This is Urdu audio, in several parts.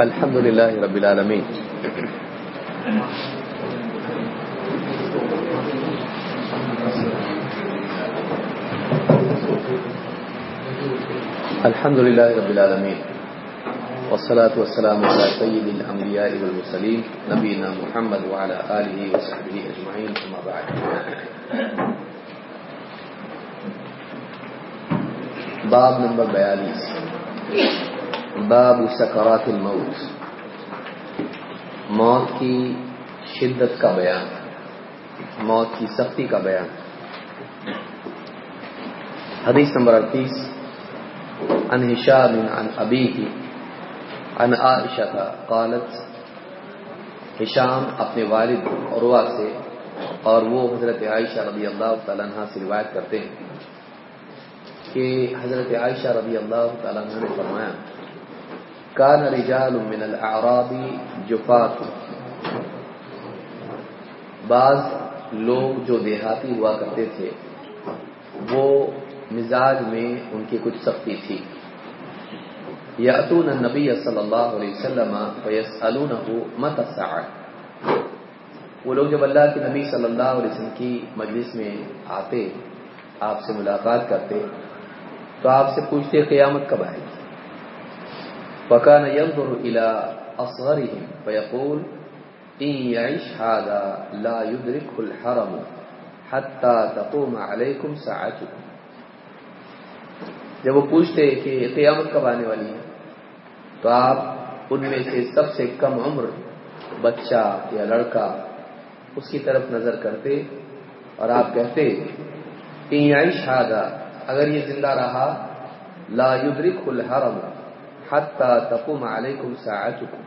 الحمد لله رب العالمين. الحمد لله رب العالمين. والصلاة والسلام على سيد الأنبياء والمرسلين نبينا محمد وعلى آله وصحبه أجمعين أما بعد. باب نمبر بیالیس۔ باب سکرات الموت۔ موت کی شدت کا بیان۔ موت کی سختی کا بیان۔ حدیث نمبر اڑتیس۔ عن هشام عن أبيه عن عائشة قالت، ہشام اپنے والد عروہ سے، اور وہ حضرت عائشہ رضی اللہ تعالیٰ عنہ سے روایت کرتے ہیں۔ کہ حضرت عائشہ رضی اللہ تعالیٰ عنہ نے فرمایا، کان رجال من الاعراب جفات. بعض لوگ جو دیہاتی ہوا کرتے تھے، وہ مزاج میں ان کی کچھ سختی تھی۔ یاتون النبی صلی اللہ علیہ وسلم فیسالونه متى الساعه وہ لوگ جب اللہ کے نبی صلی اللہ علیہ وسلم کی مجلس میں آتے، آپ سے ملاقات کرتے تو آپ سے پوچھتے قیامت کب آئے گی؟ وكان ينظر الى اصغرهم فيقول ان يعيش هذا لا يدركه الحرم حتى تقوم عليكم ساعتكم جب وہ پوچھتے کہ قیامت کب آنے والی ہے، تو آپ ان میں سے سب سے کم عمر بچہ یا لڑکا اس کی طرف نظر کرتے اور آپ کہتے شادہ اگر یہ زندہ رہا، لا یدرک الحرم حتی تقوم علیکم ساعتکم۔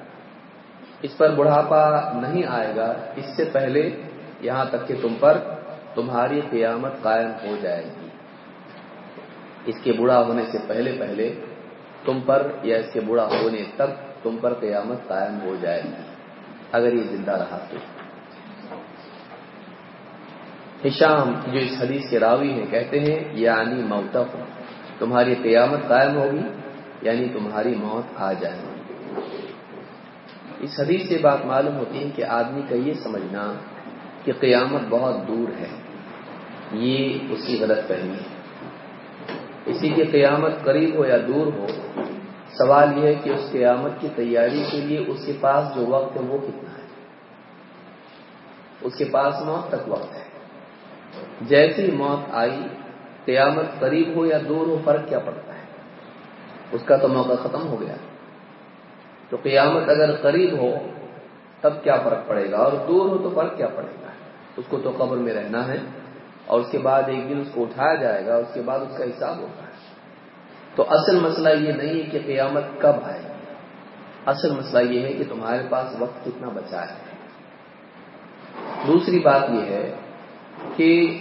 اس پر بڑھاپا نہیں آئے گا، اس سے پہلے یہاں تک کہ تم پر تمہاری قیامت قائم ہو جائے گی۔ اس کے بوڑھا ہونے سے پہلے پہلے تم پر یا اس کے بوڑھا ہونے تک تم پر قیامت قائم ہو جائے گی۔ اگر یہ زندہ رہا تو۔ ہشام، جو اس حدیث کے راوی ہیں، کہتے ہیں یعنی موتف تمہاری قیامت قائم ہوگی یعنی تمہاری موت آ جائے گی۔ اس حدیث سے بات معلوم ہوتی ہے کہ آدمی کا یہ سمجھنا کہ قیامت بہت دور ہے۔ یہ اس کی غلط فہمی ہے۔ اسی کی قیامت قریب ہو یا دور ہو، سوال یہ ہے کہ اس قیامت کی تیاری کے لیے اس کے پاس جو وقت ہے وہ کتنا ہے؟ اس کے پاس موت تک وقت ہے۔ جیسی موت آئی، قیامت قریب ہو یا دور ہو فرق کیا پڑتا ہے؟ اس کا تو موقع ختم ہو گیا۔ تو قیامت اگر قریب ہو، تب کیا فرق پڑے گا؟ اور دور ہو تو فرق کیا پڑے گا؟ اس کو تو قبر میں رہنا ہے۔ اور اس کے بعد ایک دن اس کو اٹھایا جائے گا اس کے بعد اس کا حساب ہوتا ہے۔ تو اصل مسئلہ یہ نہیں ہے کہ قیامت کب آئے گی۔ اصل مسئلہ یہ ہے کہ تمہارے پاس وقت کتنا بچا ہے۔ دوسری بات یہ ہے کہ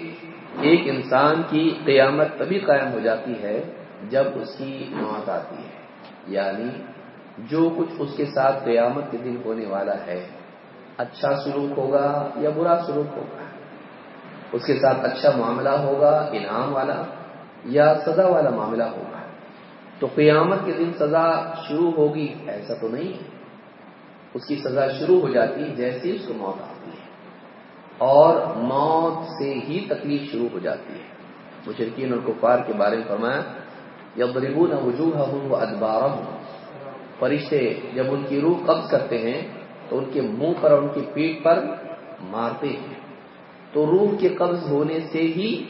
ایک انسان کی قیامت تبھی قائم ہو جاتی ہے جب اس کی موت آتی ہے۔ یعنی جو کچھ اس کے ساتھ قیامت کے دن ہونے والا ہے اچھا سلوک ہوگا یا برا سلوک ہوگا؟ اس کے ساتھ اچھا معاملہ ہوگا، انعام والا یا سزا والا معاملہ ہوگا؟ تو قیامت کے دن سزا شروع ہوگی، ایسا تو نہیں۔ ہے اس کی سزا شروع ہو جاتی جیسے اس کو موت آتی اور موت سے ہی تکلیف شروع ہو جاتی ہے۔ مشرقین اور کفار کے بارے میں فرمایا یا غریبوں نہ وجوہ ہوں وہ ادبار ہوں فرشتے جب ان کی روح قبض کرتے ہیں، تو ان کے منہ پر اور ان کی پیٹ پر مارتے ہیں۔ تو روح کے قبض ہونے سے ہی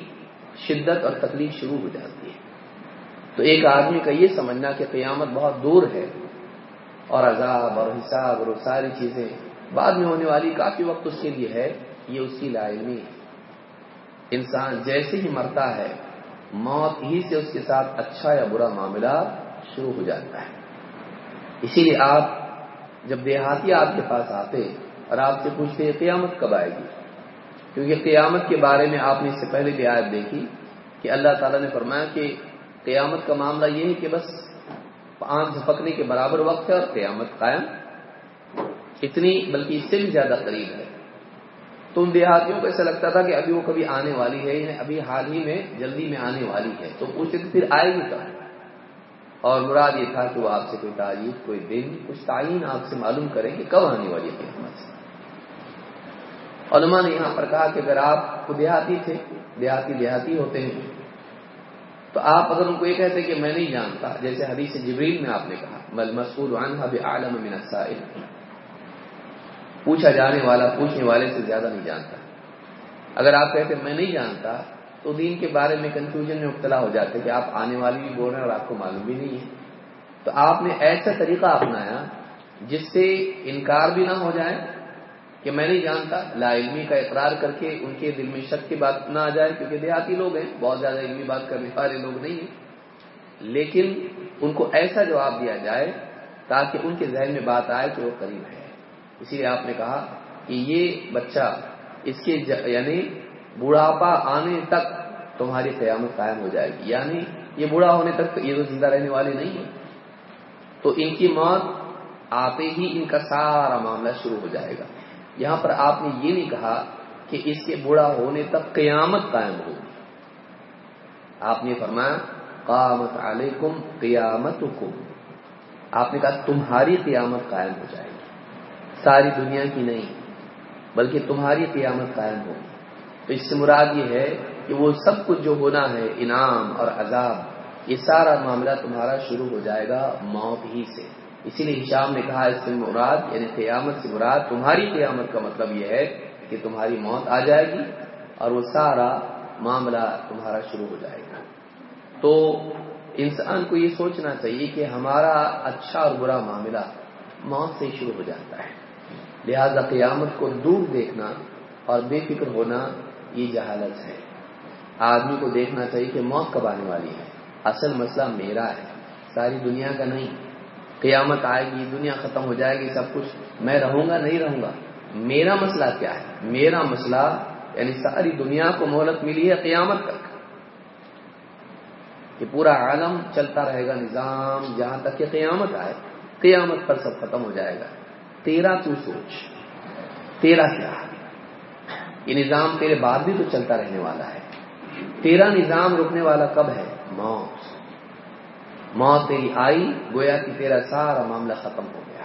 شدت اور تکلیف شروع ہو جاتی ہے۔ تو ایک آدمی کا یہ سمجھنا کہ قیامت بہت دور ہے اور عذاب اور حساب اور ساری چیزیں بعد میں ہونے والی کافی وقت اس کے لیے ہے۔ یہ اس کی لا علمی ہے۔ انسان جیسے ہی مرتا ہے، موت ہی سے اس کے ساتھ اچھا یا برا معاملہ شروع ہو جاتا ہے۔ اسی لیے آپ جب دیہاتی آپ کے پاس آتے اور آپ سے پوچھتے قیامت کب آئے گی؟ کیونکہ قیامت کے بارے میں آپ نے اس سے پہلے بھی آیت دیکھی کہ اللہ تعالیٰ نے فرمایا کہ قیامت کا معاملہ یہ ہے کہ بس آنکھ جھپکنے کے برابر وقت ہے اور قیامت قائم۔ اتنی بلکہ اس سے بھی زیادہ قریب ہے۔ تو ان دیہاتیوں کو ایسا لگتا تھا کہ ابھی وہ کبھی آنے والی ہے یعنی ابھی حال ہی میں جلدی میں آنے والی ہے۔ تو پوچھتے پھر آئے گی کہاں؟ اور مراد یہ تھا کہ وہ آپ سے کوئی تعریف، کوئی دن، کچھ تعین آپ سے معلوم کریں کہ کب آنے والی قیامت علماء نے یہاں پر کہا کہ اگر آپ کو دیہاتی تھے، دیہاتی دیہاتی ہوتے ہیں، تو آپ اگر ان کو یہ کہتے کہ میں نہیں جانتا، جیسے حدیث جبریل میں آپ نے کہا بل مسعود عنہ بعالم من السائل۔ پوچھا جانے والا، پوچھنے والے سے زیادہ نہیں جانتا۔ اگر آپ کہتے میں نہیں جانتا، تو دین کے بارے میں کنفیوژن میں مبتلا ہو جاتے کہ آپ آنے والی بھی بول رہے ہیں اور آپ کو معلوم بھی نہیں ہے۔ تو آپ نے ایسا طریقہ اپنایا جس سے انکار بھی نہ ہو جائے کہ میں نہیں جانتا، لا علمی کا اقرار کر کے ان کے دل میں شک کی بات نہ آ جائے، کیونکہ دیہاتی لوگ ہیں، بہت زیادہ علمی بات کرنے والے لوگ نہیں ہیں۔ لیکن ان کو ایسا جواب دیا جائے تاکہ ان کے ذہن میں بات آئے کہ وہ قریب ہے اسی لیے آپ نے کہا کہ یہ بچہ اس کے یعنی بڑھاپا آنے تک تمہاری قیامت قائم ہو جائے گی۔ یعنی یہ بوڑھا ہونے تک یہ تو زندہ رہنے والے نہیں ہیں تو ان کی موت آتے ہی ان کا سارا معاملہ شروع ہو جائے گا۔ یہاں پر آپ نے یہ نہیں کہا کہ اس کے بوڑھا ہونے تک قیامت قائم ہوگی آپ نے فرمایا، قامت علیکم قیامت آپ نے کہا تمہاری قیامت قائم ہو جائے گی۔ ساری دنیا کی نہیں، بلکہ تمہاری قیامت قائم ہوگی تو اس سے مراد یہ ہے کہ وہ سب کچھ جو ہونا ہے، انعام اور عذاب، یہ سارا معاملہ تمہارا شروع ہو جائے گا موت ہی سے۔ اسی لیے ہشام نے کہا، اس سے مراد یعنی قیامت سے مراد تمہاری قیامت کا مطلب یہ ہے کہ تمہاری موت آ جائے گی اور وہ سارا معاملہ تمہارا شروع ہو جائے گا۔ تو انسان کو یہ سوچنا چاہیے کہ ہمارا اچھا اور برا معاملہ موت سے شروع ہو جاتا ہے۔ لہذا قیامت کو دور دیکھنا اور بے فکر ہونا یہ جہالت ہے۔ آدمی کو دیکھنا چاہیے کہ موت کب آنے والی ہے۔ اصل مسئلہ میرا ہے، ساری دنیا کا نہیں۔ قیامت آئے گی، دنیا ختم ہو جائے گی، سب کچھ۔ میں رہوں گا، نہیں رہوں گا؟ میرا مسئلہ کیا ہے؟ میرا مسئلہ یعنی ساری دنیا کو مہلت ملی ہے قیامت تک۔ کہ پورا عالم چلتا رہے گا نظام جہاں تک کہ قیامت آئے۔ قیامت پر سب ختم ہو جائے گا۔ تیرا تو سوچ تیرا کیا؟ یہ نظام تیرے بعد بھی تو چلتا رہنے والا ہے۔ تیرا نظام رکنے والا کب ہے؟ موت۔ موت تیری آئی، گویا کہ تیرا سارا معاملہ ختم ہو گیا۔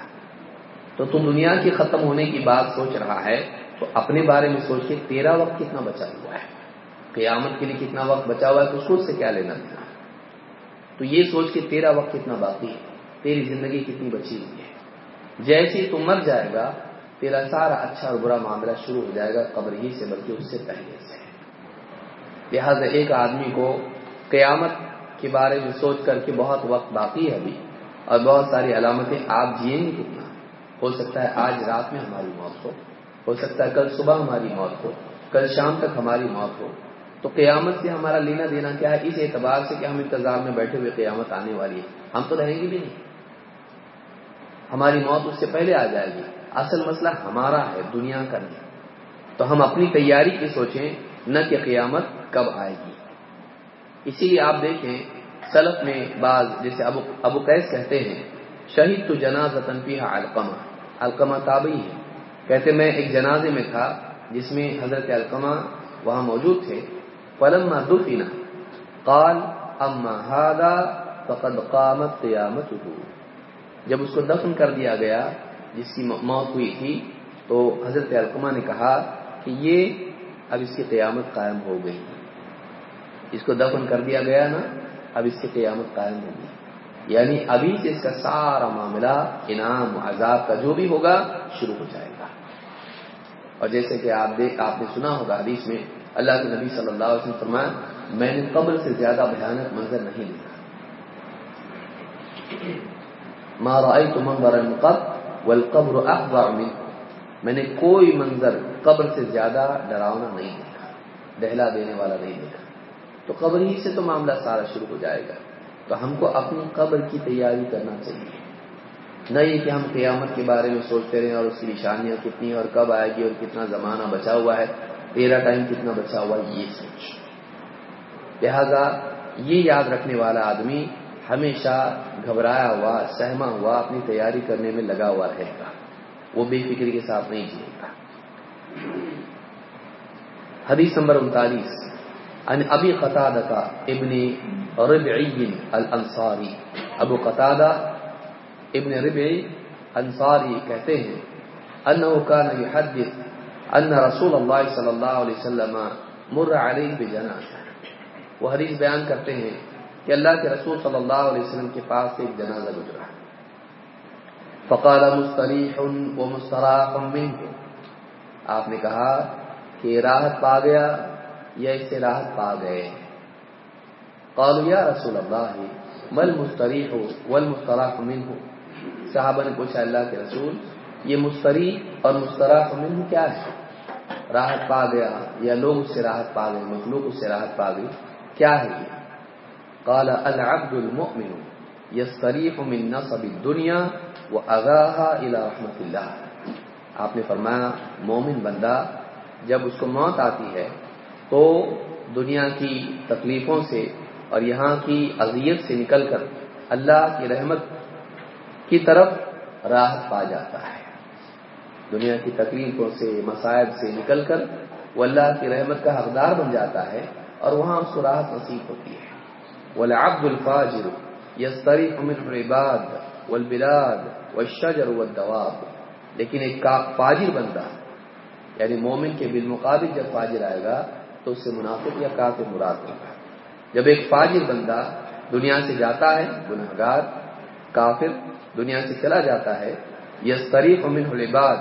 تو تم دنیا کی ختم ہونے کی بات سوچ رہا ہے، تو اپنے بارے میں سوچ کے تیرا وقت کتنا بچا ہوا ہے؟ قیامت کے لیے کتنا وقت بچا ہوا ہے، تو خود سے کیا لینا دینا؟ تو یہ سوچ کے تیرا وقت کتنا باقی ہے؟ تیری زندگی کتنی بچی ہوئی ہے؟ جیسے تم مر جائے گا، تیرا سارا اچھا اور برا معاملہ شروع ہو جائے گا، قبر ہی سے، بلکہ اس سے پہلے سے۔ لہٰذا ایک آدمی کو قیامت کے بارے میں سوچ کر کے بہت وقت باقی ہے ابھی، اور بہت ساری علامتیں آپ جیئیں گے کتنا۔ ہو سکتا ہے آج رات میں ہماری موت ہو ہو سکتا ہے کل صبح ہماری موت ہو، کل شام تک ہماری موت ہو۔ تو قیامت سے ہمارا لینا دینا کیا ہے؟ اس اعتبار سے کہ ہم انتظار میں بیٹھے ہوئے قیامت آنے والی ہے۔ ہم تو رہیں گے بھی نہیں۔ ہماری موت اس سے پہلے آ جائے گی۔ اصل مسئلہ ہمارا ہے، دنیا کا نہیں۔ تو ہم اپنی تیاری کی سوچیں، نہ کہ قیامت کب آئے گی۔ اسی لیے آپ دیکھیں، سلف میں بعض جیسے ابو ابو قیس کہتے ہیں شہید تو جناز تنفیہ القمہ القمہ تابعی ہے۔ کہتے میں ایک جنازے میں تھا جس میں حضرت القمہ وہاں موجود تھے۔ فلما دفنا قال، اما هذا فقد قامت قیامت جب اس کو دفن کر دیا گیا، جس کی موت ہوئی تھی، تو حضرت القمہ نے کہا کہ یہ اب اس کی قیامت قائم ہو گئی۔ اس کو دفن کر دیا گیا نا، اب اس کی قیامت قائم ہوگی یعنی ابھی سے اس کا سارا معاملہ، انعام عذاب کا جو بھی ہوگا، شروع ہو جائے گا۔ اور جیسے کہ آپ دیکھ آپ نے سنا ہوگا حدیث میں، اللہ کے نبی صلی اللہ علیہ وسلم فرمایا، میں نے قبر سے زیادہ بھیانک منظر نہیں دیکھا۔ مارا تو منظر قب والقبر اخبار میں میں نے کوئی منظر قبر سے زیادہ ڈراؤنا نہیں دیکھا، دہلا دینے والا نہیں دیکھا۔ تو قبر ہی سے تو معاملہ سارا شروع ہو جائے گا۔ تو ہم کو اپنی قبر کی تیاری کرنا چاہیے۔ نہ یہ کہ ہم قیامت کے بارے میں سوچتے رہیں اور اس کی نشانیاں کتنی اور کب آئے گی اور کتنا زمانہ بچا ہوا ہے، تیرا ٹائم کتنا بچا ہوا ہے، یہ سوچ۔ لہذا یہ یاد رکھنے والا آدمی ہمیشہ گھبرایا ہوا، سہما ہوا، اپنی تیاری کرنے میں لگا ہوا رہے گا۔ وہ بے فکری کے ساتھ نہیں جیے گا۔ حدیث نمبر انتالیس۔ ان ابی قطع ابن ربعی الانصاری۔ ابو قطادہ ابن ربعی انصاری کہتے ہیں انه كان يحدث ان رسول اللہ صلی اللہ علیہ وسلم مر علیہ بجنازہ۔ وہ حدیث بیان کرتے ہیں کہ اللہ کے رسول صلی اللہ علیہ وسلم کے پاس سے ایک جنازہ گزرا فقال مستریح و مستراح آپ نے کہا کہ راحت پا گیا یا اس سے راحت پا گئے؟ قالوا یا رسول اللہ مل مستریح والمستراح منه صحابہ نے پوچھا، اللہ کے رسول، یہ مستریح اور مستراح منه کیا ہے؟ راحت پا گیا یا لوگ اس سے راحت پا گئے، مخلوق اس سے راحت پا گئی، کیا ہے یہ؟ قال العبد المؤمن يستريح من نصب الدنيا واغاها الى رحمت اللہ آپ نے فرمایا، مومن بندہ جب اس کو موت آتی ہے تو دنیا کی تکلیفوں سے اور یہاں کی اذیت سے نکل کر اللہ کی رحمت کی طرف راحت پا جاتا ہے۔ دنیا کی تکلیفوں سے مسائب سے نکل کر وہ اللہ کی رحمت کا حقدار بن جاتا ہے اور وہاں اس کو راحت نصیب ہوتی ہے۔ والعبد الفاجر يستريح من العباد والبلاد والشجر والدواب. لیکن ایک فاجر بندہ یعنی مومن کے بالمقابل جب فاجر آئے گا تو اس سے منافق یا کافر مراد ہوگا جب ایک فاجر بندہ دنیا سے جاتا ہے گناہ گار کافر، دنیا سے چلا جاتا ہے یستریف منه العباد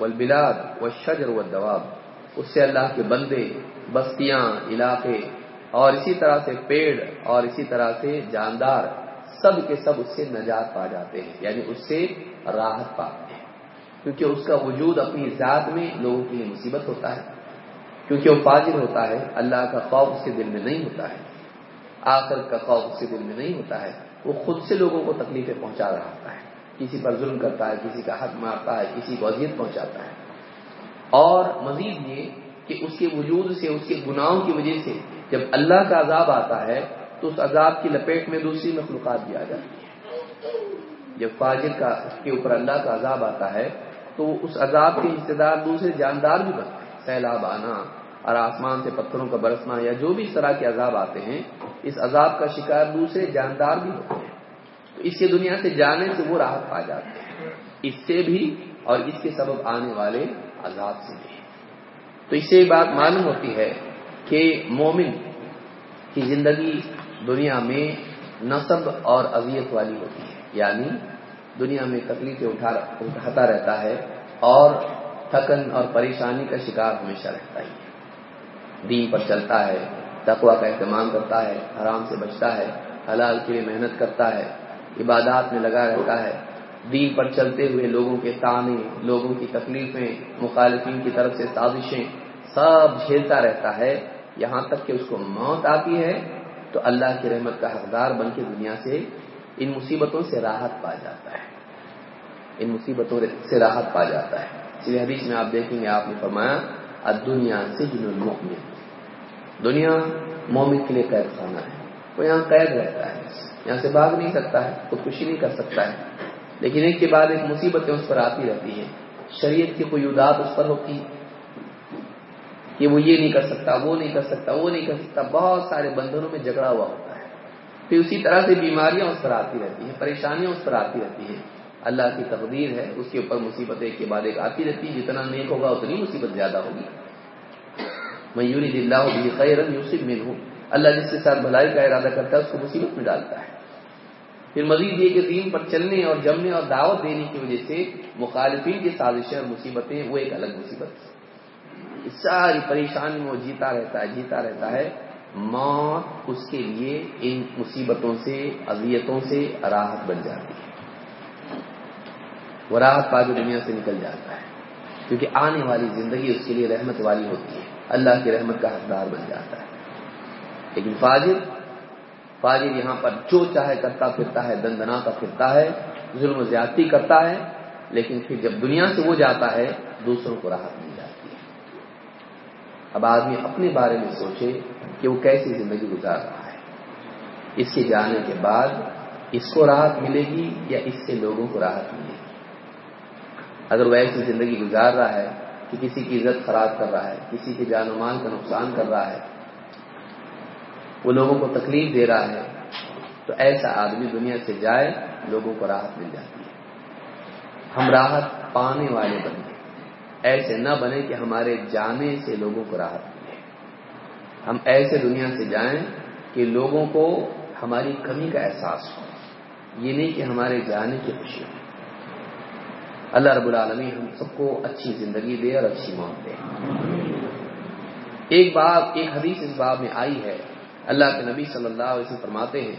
والبلاد والشجر والدواب. اس سے اللہ کے بندے، بستیاں، علاقے اور اسی طرح سے پیڑ اور اسی طرح سے جاندار سب کے سب اس سے نجات پا جاتے ہیں یعنی اس سے راحت پاتے ہیں۔ کیونکہ اس کا وجود اپنی ذات میں لوگوں کے لیے مصیبت ہوتا ہے، کیونکہ وہ فاجر ہوتا ہے، اللہ کا خوف اس کے دل میں نہیں ہوتا ہے آخر کا خوف اس کے دل میں نہیں ہوتا ہے، وہ خود سے لوگوں کو تکلیفیں پہنچا رہا ہوتا ہے۔ کسی پر ظلم کرتا ہے، کسی کا حق مارتا ہے، کسی کو اذیت پہنچاتا ہے۔ اور مزید یہ کہ اس کے وجود سے، اس کے گناہوں کی وجہ سے جب اللہ کا عذاب آتا ہے تو اس عذاب کی لپیٹ میں دوسری مخلوقات بھی آ جاتی ہے جب فاجر کا کے اوپر اللہ کا عذاب آتا ہے تو اس عذاب کے حصے دار دوسرے جاندار بھی بنتے ہیں۔ سیلاب آنا اور آسمان سے پتھروں کا برسنا یا جو بھی اس طرح کے عذاب آتے ہیں، اس عذاب کا شکار دوسرے جاندار بھی ہوتے ہیں۔ تو اس کے دنیا سے جانے سے وہ راحت پا جاتے ہیں۔ اس سے بھی اور اس کے سبب آنے والے عذاب سے بھی۔ تو اس سے یہ بات معلوم ہوتی ہے کہ مومن کی زندگی دنیا میں نصب اور اذیت والی ہوتی ہے یعنی دنیا میں تکلیفیں اٹھاتا رہتا ہے اور تھکن اور پریشانی کا شکار ہمیشہ رہتا ہی ہے۔ دین پر چلتا ہے تقوا کا اہتمام کرتا ہے حرام سے بچتا ہے، حلال کے لیے محنت کرتا ہے، عبادات میں لگا رہتا ہے۔ دین پر چلتے ہوئے لوگوں کے تانے، لوگوں کی تکلیفیں، مخالفین کی طرف سے سازشیں، سب جھیلتا رہتا ہے۔ یہاں تک کہ اس کو موت آتی ہے، تو اللہ کی رحمت کا حقدار بن کے دنیا سے ان مصیبتوں سے راحت پا جاتا ہے۔ ان مصیبتوں سے راحت پا جاتا ہے۔ اس لیے حدیث میں آپ دیکھیں گے، آپ نے فرمایا دنیا سے جن المؤمن۔ دنیا مومن کے لیے قید خانہ ہے۔ وہ یہاں قید رہتا ہے۔ یہاں سے بھاگ نہیں سکتا ہے، خودکشی نہیں کر سکتا ہے۔ لیکن ایک کے بعد ایک مصیبتیں اس پر آتی رہتی ہیں۔ شریعت کی کوئی ادات اس پر ہوتی کہ وہ یہ نہیں کر سکتا، وہ نہیں کر سکتا، وہ نہیں کر سکتا، بہت سارے بندھنوں میں جھگڑا ہوا ہوتا ہے۔ پھر اسی طرح سے بیماریاں اس پر آتی رہتی ہیں، پریشانیاں اس پر آتی رہتی ہیں۔ اللہ کی تقدیر ہے، اس کے اوپر مصیبت ایک کے بعد ایک آتی رہتی ہے جتنا نیک ہوگا اتنی مصیبت زیادہ ہوگی۔ میوری دلہ خیر یوسف میں ہوں اللہ جس کے ساتھ بھلائی کا ارادہ کرتا ہے، اس کو مصیبت میں ڈالتا ہے۔ پھر مزید یہ کہ دین پر چلنے اور جمنے اور دعوت دینے کی وجہ سے مخالفین کی سازشیں اور مصیبتیں وہ ایک الگ مصیبت ساری پریشانی وہ جیتا رہتا ہے، جیتا رہتا ہے۔ موت اس کے لیے ان مصیبتوں سے، اذیتوں سے راحت بن جاتی ہے۔ وہ راحت پا کے دنیا سے نکل جاتا ہے۔ کیونکہ آنے والی زندگی اس کے لیے رحمت والی ہوتی ہے۔ اللہ کی رحمت کا حقدار بن جاتا ہے۔ لیکن فاجر فاجر یہاں پر جو چاہے کرتا پھرتا ہے دندنا کا پھرتا ہے، ظلم و زیادتی کرتا ہے، لیکن پھر جب دنیا سے وہ جاتا ہے، دوسروں کو راحت مل جاتی ہے۔ اب آدمی اپنے بارے میں سوچے کہ وہ کیسی زندگی گزار رہا ہے۔ اس کے جانے کے بعد اس کو راحت ملے گی یا اس سے لوگوں کو راحت ملے گی؟ اگر وہ ایسی زندگی گزار رہا ہے کہ کسی کی عزت خراب کر رہا ہے، کسی کے جان و مال کا نقصان کر رہا ہے، وہ لوگوں کو تکلیف دے رہا ہے، تو ایسا آدمی دنیا سے جائے لوگوں کو راحت مل جاتی ہے۔ ہم راحت پانے والے بنے ایسے نہ بنے کہ ہمارے جانے سے لوگوں کو راحت ملے۔ ہم ایسے دنیا سے جائیں کہ لوگوں کو ہماری کمی کا احساس ہو۔ یہ نہیں کہ ہمارے جانے کی خوشی ہو۔ اللہ رب العالمین ہم سب کو اچھی زندگی دے اور اچھی موت دے۔ ایک بات ایک حدیث اس باب میں آئی ہے۔ اللہ کے نبی صلی اللہ علیہ وسلم فرماتے ہیں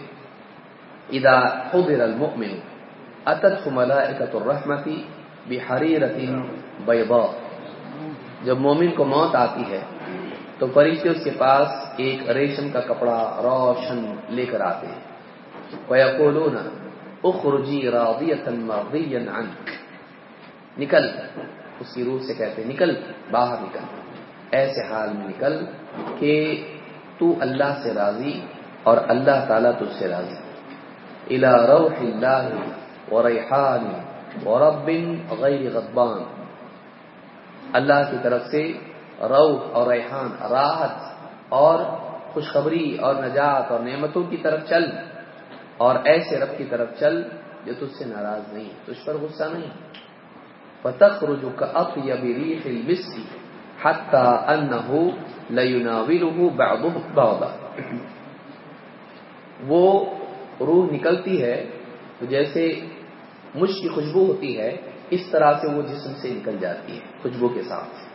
ادا حضر المؤمن اتت ملائکت الرحمتی بحریرت بیضاء جب مومن کو موت آتی ہے، تو فرشتے اس کے پاس ایک ریشم کا کپڑا روشن لے کر آتے ہیں۔ وَيَقُولُونَ اخرجی راضیتا مرضیا عنک نکل اس کی روح سے کہتے ہیں، نکل، باہر نکل۔ ایسے حال میں نکل کہ تو اللہ سے راضی اور اللہ تعالیٰ تجھ سے راضی۔ الى روح اللہ وریحان ورب غیر غضبان. اللہ کی طرف سے روح اور ریحان، راحت اور خوشخبری اور نجات اور نعمتوں کی طرف چل اور ایسے رب کی طرف چل جو تجھ سے ناراض نہیں، تجھ پر غصہ نہیں۔ فتخرج كأطيب ريح المسك حتى أنه ليناوله بعضه بعضا۔ وہ روح نکلتی ہے تو جیسے مشک کی خوشبو ہوتی ہے، اس طرح سے وہ جسم سے نکل جاتی ہے، خوشبو کے ساتھ۔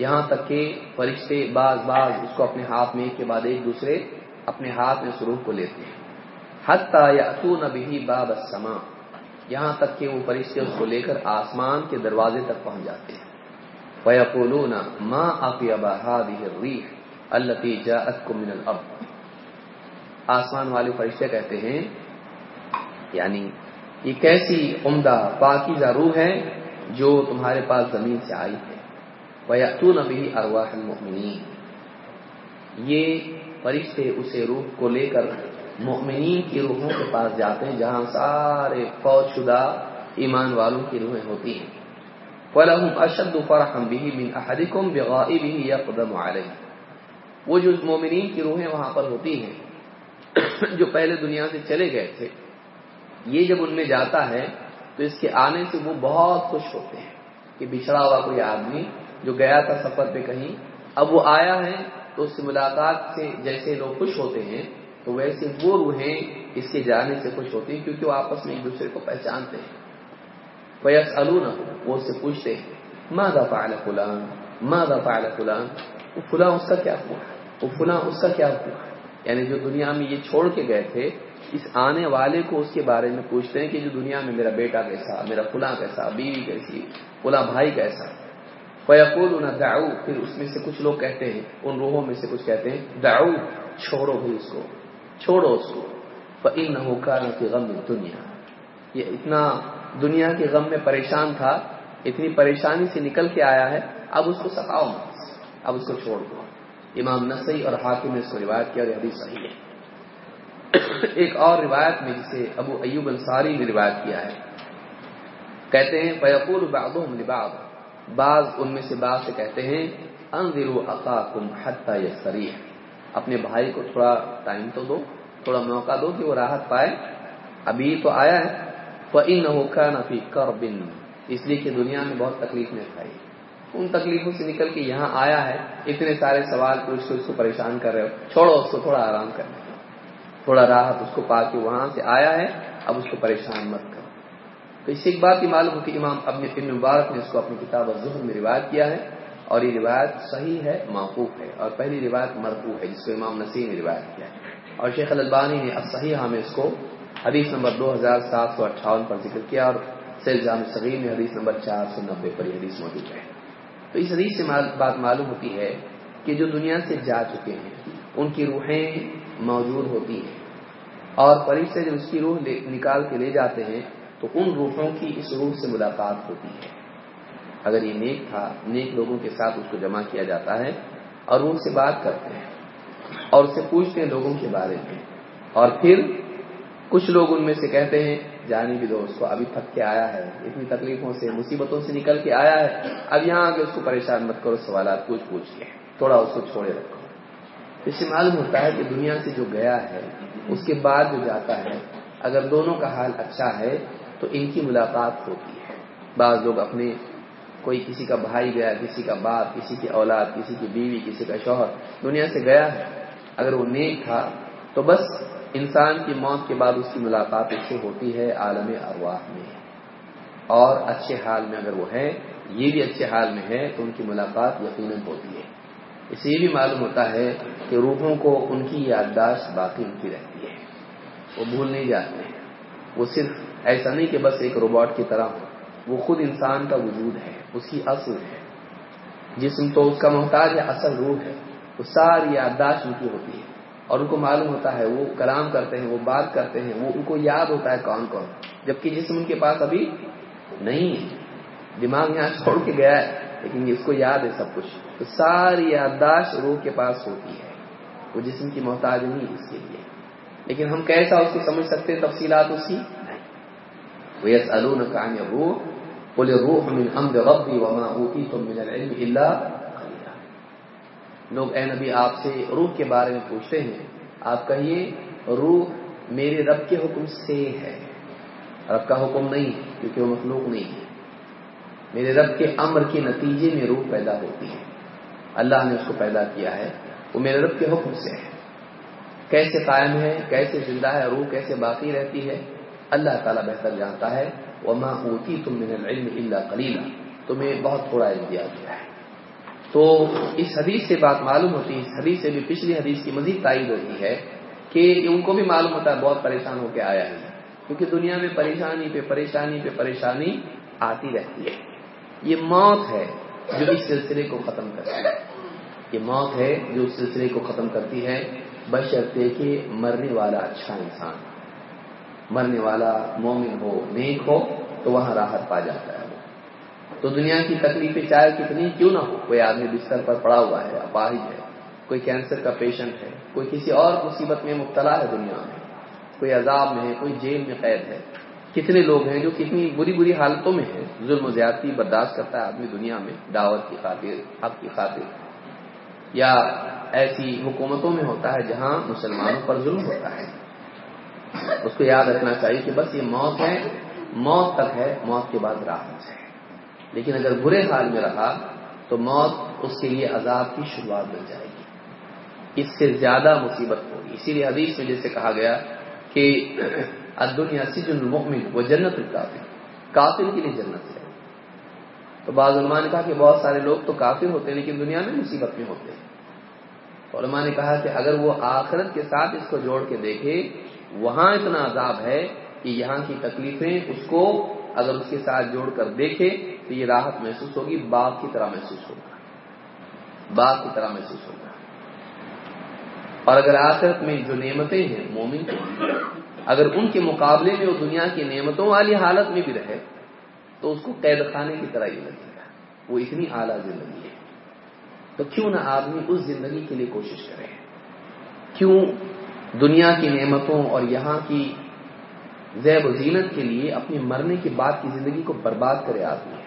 یہاں تک کہ فرشتے بعض بعض اس کو اپنے ہاتھ میں ایک کے بعد ایک دوسرے اپنے ہاتھ میں اس کو لیتے ہیں۔ حتیٰ یا اتون بھی باب السما یہاں تک کہ وہ فرشتے اس کو لے کر آسمان کے دروازے تک پہنچ جاتے ہیں۔ وَيَقُولُونَ مَا أَطْيَبَ هَذِهِ الرِّيحِ الَّتِي جَاءَتْكُم مِّنَ الْأَرْضِ آسمان والے فرشتے کہتے ہیں یعنی یہ کیسی عمدہ پاکیزہ روح ہے جو تمہارے پاس زمین سے آئی ہے؟ وَيَأْتُونَ بِهِ أَرْوَاحَ الْمُؤْمِنِينَ۔ یہ فرشتے اسے روح کو لے کر مؤمنین کی روحوں کے پاس جاتے ہیں، جہاں سارے فوج شدہ ایمان والوں کی روحیں ہوتی ہیں۔ فَلَهُمْ أَشَدُّ فَرَحًا بِهِ مِنْ أَحَدِكُمْ بِغَائِبِهِ يَقْدَمُ عَلَيْهِ۔ وہ جو مومنین کی روحیں وہاں پر ہوتی ہیں، جو پہلے دنیا سے چلے گئے تھے یہ جب ان میں جاتا ہے تو اس کے آنے سے وہ بہت خوش ہوتے ہیں کہ بچھڑا ہوا کوئی آدمی جو گیا تھا سفر پہ کہیں، اب وہ آیا ہے تو اس سے ملاقات سے جیسے لوگ خوش ہوتے ہیں تو ویسے وہ روحیں اس کے جانے سے خوش ہوتی ہیں کیونکہ وہ آپس میں ایک دوسرے کو پہچانتے ہیں۔ فیس النا وہ اس سے پوچھتے ہیں ماں دا فعل فلان؟ ماں دا فعل فلان؟ وہ فلاں اس کا کیا ہوا وہ فلاں اس کا کیا ہوا یعنی جو دنیا میں یہ چھوڑ کے گئے تھے اس آنے والے کو اس کے بارے میں پوچھتے ہیں کہ جو دنیا میں میرا بیٹا کیسا، میرا فلاں کیسا، بیوی کیسی فلاں بھائی کیسا۔ فیقول انہیں داؤ پھر اس میں سے کچھ لوگ کہتے ہیں، ان روحوں میں سے کچھ کہتے ہیں داؤ چھوڑو بھی اس کو، چھوڑو اس کو۔ فعل نہ ہو کر غم دنیا یہ اتنا دنیا کے غم میں پریشان تھا، اتنی پریشانی سے نکل کے آیا ہے، اب اس کو سکھاؤ اب اس کو چھوڑ دو۔ امام نسی اور حاکم نے اس کو روایت کیا اور حدیث صحیح ہے۔ ایک اور روایت میں جسے ابو ایوب انصاری نے روایت کیا ہے۔ کہتے ہیں فیقول بعضهم لبعض۔ بعض ان میں سے بعض سے کہتے ہیں، انذروا اخاکم حتى يستريح اپنے بھائی کو تھوڑا ٹائم تو دو، تھوڑا موقع دو کہ وہ راحت پائے۔ ابھی تو آیا ہے۔ فَإِنَّهُ كَانَ فِي كَرْبٍ اس لیے کہ دنیا میں بہت تکلیف نے کھائی ان تکلیفوں سے نکل کے یہاں آیا ہے۔ اتنے سارے سوال پوچھ کے اس کو پریشان کر رہے ہو۔ چھوڑو، اس کو تھوڑا آرام کرنے تھوڑا راحت اس کو پا کے وہاں سے آیا ہے، اب اس کو پریشان مت کرو۔ تو اس سے ایک بات یہ معلوم کہ امام ابن ابن مبارک نے اس کو اپنی کتاب الظہر میں روایت کیا ہے اور یہ روایت صحیح ہے، موقوف ہے۔ اور پہلی روایت مرفوع ہے، جس کو امام نسیم نے روایت کیا ہے۔ اور شیخ البانی نے اب صحیح ہاں ہمیں اس کو حدیث نمبر دو ہزار سات سو اٹھاون پر ذکر کیا اور سیل جام صغیر میں حدیث نمبر چار سو نبے پر یہ حدیث موجود ہے۔ تو اس حدیث سے بات معلوم ہوتی ہے کہ جو دنیا سے جا چکے ہیں، ان کی روحیں موجود ہوتی ہیں اور پری سے جب اس کی روح نکال کے لے جاتے ہیں، تو ان روحوں کی اس روح سے ملاقات ہوتی ہے۔ اگر یہ نیک تھا، نیک لوگوں کے ساتھ اس کو جمع کیا جاتا ہے اور روح سے بات کرتے ہیں اور اس سے پوچھتے ہیں لوگوں کے بارے میں۔ اور پھر کچھ لوگ ان میں سے کہتے ہیں جانے بھی دو اس کو ابھی تھک کے آیا ہے، اتنی تکلیفوں سے، مصیبتوں سے نکل کے آیا ہے، اب یہاں آ کے اس کو پریشان مت کرو، سوالات پوچھ پوچھ کے، تھوڑا اس کو چھوڑے رکھو۔ اس سے معلوم ہوتا ہے کہ دنیا سے جو گیا ہے، اس کے بعد جو جاتا ہے، اگر دونوں کا حال اچھا ہے، تو ان کی ملاقات ہوتی ہے۔ بعض لوگ اپنے کوئی کسی کا بھائی گیا، کسی کا باپ، کسی کی اولاد، کسی کی بیوی، کسی کا شوہر، دنیا سے گیا ہے۔ اگر وہ نیک تھا، تو بس انسان کی موت کے بعد اس کی ملاقات اس سے ہوتی ہے عالم ارواح میں۔ اور اچھے حال میں اگر وہ ہے یہ بھی اچھے حال میں ہے تو ان کی ملاقات یقیناً ہوتی ہے۔ اسے یہ بھی معلوم ہوتا ہے کہ روحوں کو ان کی یادداشت باقی ان کی رہتی ہے۔ وہ بھول نہیں جاتے ہیں۔ وہ صرف ایسا نہیں کہ بس ایک روبوٹ کی طرح ہو وہ خود انسان کا وجود ہے، اس کی اصل ہے۔ جسم تو اس کا محتاج ہے اصل روح ہے۔ وہ ساری یادداشت ان کی ہوتی ہے۔ اور ان کو معلوم ہوتا ہے، وہ کلام کرتے ہیں، وہ بات کرتے ہیں، وہ ان کو یاد ہوتا ہے کون کون۔ جبکہ جسم ان کے پاس ابھی نہیں ہے۔ دماغ یہاں چھوڑ کے گیا ہے۔ لیکن اس کو یاد ہے سب کچھ۔ تو ساری یادداشت روح کے پاس ہوتی ہے۔ وہ جسم کی محتاج نہیں اس کے لیے۔ لیکن ہم کیسا اس کو سمجھ سکتے ہیں؟ تفصیلات اس کی وہ یس روح بولے روح من امر ربی وما اوتیتم من العلم الا لوگ، اے نبی، آپ سے روح کے بارے میں پوچھتے ہیں۔ آپ کہیے، روح میرے رب کے حکم سے ہے۔ رب کا حکم نہیں، کیونکہ وہ مخلوق نہیں۔ ہے میرے رب کے امر کے نتیجے میں روح پیدا ہوتی ہے۔ اللہ نے اس کو پیدا کیا ہے۔ وہ میرے رب کے حکم سے ہے۔ کیسے قائم ہے، کیسے زندہ ہے، روح کیسے باقی رہتی ہے، اللہ تعالیٰ بہتر جانتا ہے۔ وہ ماں ہوتی تم من العلم اللہ کلیلہ تمہیں بہت تھوڑا علم دیا گیا ہے۔ تو اس حدیث سے بات معلوم ہوتی ہے، اس حدیث سے بھی پچھلی حدیث کی مزید تائید ہوتی ہے کہ ان کو بھی معلوم ہوتا ہے، بہت پریشان ہو کے آیا ہے۔ کیونکہ دنیا میں پریشانی پہ پریشانی پہ پریشانی آتی رہتی ہے۔ یہ موت ہے جو اس سلسلے کو ختم کرتی ہے۔ یہ موت ہے جو اس سلسلے کو ختم کرتی ہے۔ بشرطے کہ مرنے والا اچھا انسان، مرنے والا مومن ہو، نیک ہو، تو وہاں راحت پا جاتا ہے۔ تو دنیا کی تکلیفیں چاہے کتنی کیوں نہ ہو، کوئی آدمی بستر پر پڑا ہوا ہے، اپاہج ہے، کوئی کینسر کا پیشنٹ ہے، کوئی کسی اور مصیبت میں مبتلا ہے دنیا میں، کوئی عذاب میں ہے، کوئی جیل میں قید ہے۔ کتنے لوگ ہیں جو کتنی بری بری حالتوں میں ہیں، ظلم و زیادتی برداشت کرتا ہے آدمی دنیا میں، دعوت کی خاطر، حق کی خاطر۔ یا ایسی حکومتوں میں ہوتا ہے جہاں مسلمانوں پر ظلم ہوتا ہے۔ اس کو یاد رکھنا چاہیے کہ بس یہ موت ہے، موت تک ہے، موت کے بعد راحت ہے لیکن اگر برے حال میں رہا تو موت اس کے لیے عذاب کی شروعات بن جائے گی۔ اس سے زیادہ مصیبت ہوگی۔ اسی لیے حدیث میں جیسے کہا گیا کہ دنیا سجن المؤمن وہ جنت الکافر کافر کے لیے جنت ہے. تو بعض علماء نے کہا کہ بہت سارے لوگ تو کافر ہوتے ہیں، لیکن دنیا میں مصیبت میں ہوتے ہیں. علماء نے کہا کہ اگر وہ آخرت کے ساتھ اس کو جوڑ کے دیکھے، وہاں اتنا عذاب ہے کہ یہاں کی تکلیفیں اس کو اگر اس کے ساتھ جوڑ کر دیکھے تو یہ راحت محسوس ہوگی باغ کی طرح محسوس ہوگا. باغ کی طرح محسوس ہوگا. اور اگر آخرت میں جو نعمتیں ہیں، مومن اگر ان کے مقابلے میں وہ دنیا کی نعمتوں والی حالت میں بھی رہے، تو اس کو قید خانے کی طرح ہی لگے گا وہ اتنی اعلیٰ زندگی ہے۔ تو کیوں نہ آدمی اس زندگی کے لیے کوشش کرے؟ کیوں دنیا کی نعمتوں اور یہاں کی زیب و زینت کے لیے اپنی مرنے کے بعد کی زندگی کو برباد کرے آدمی؟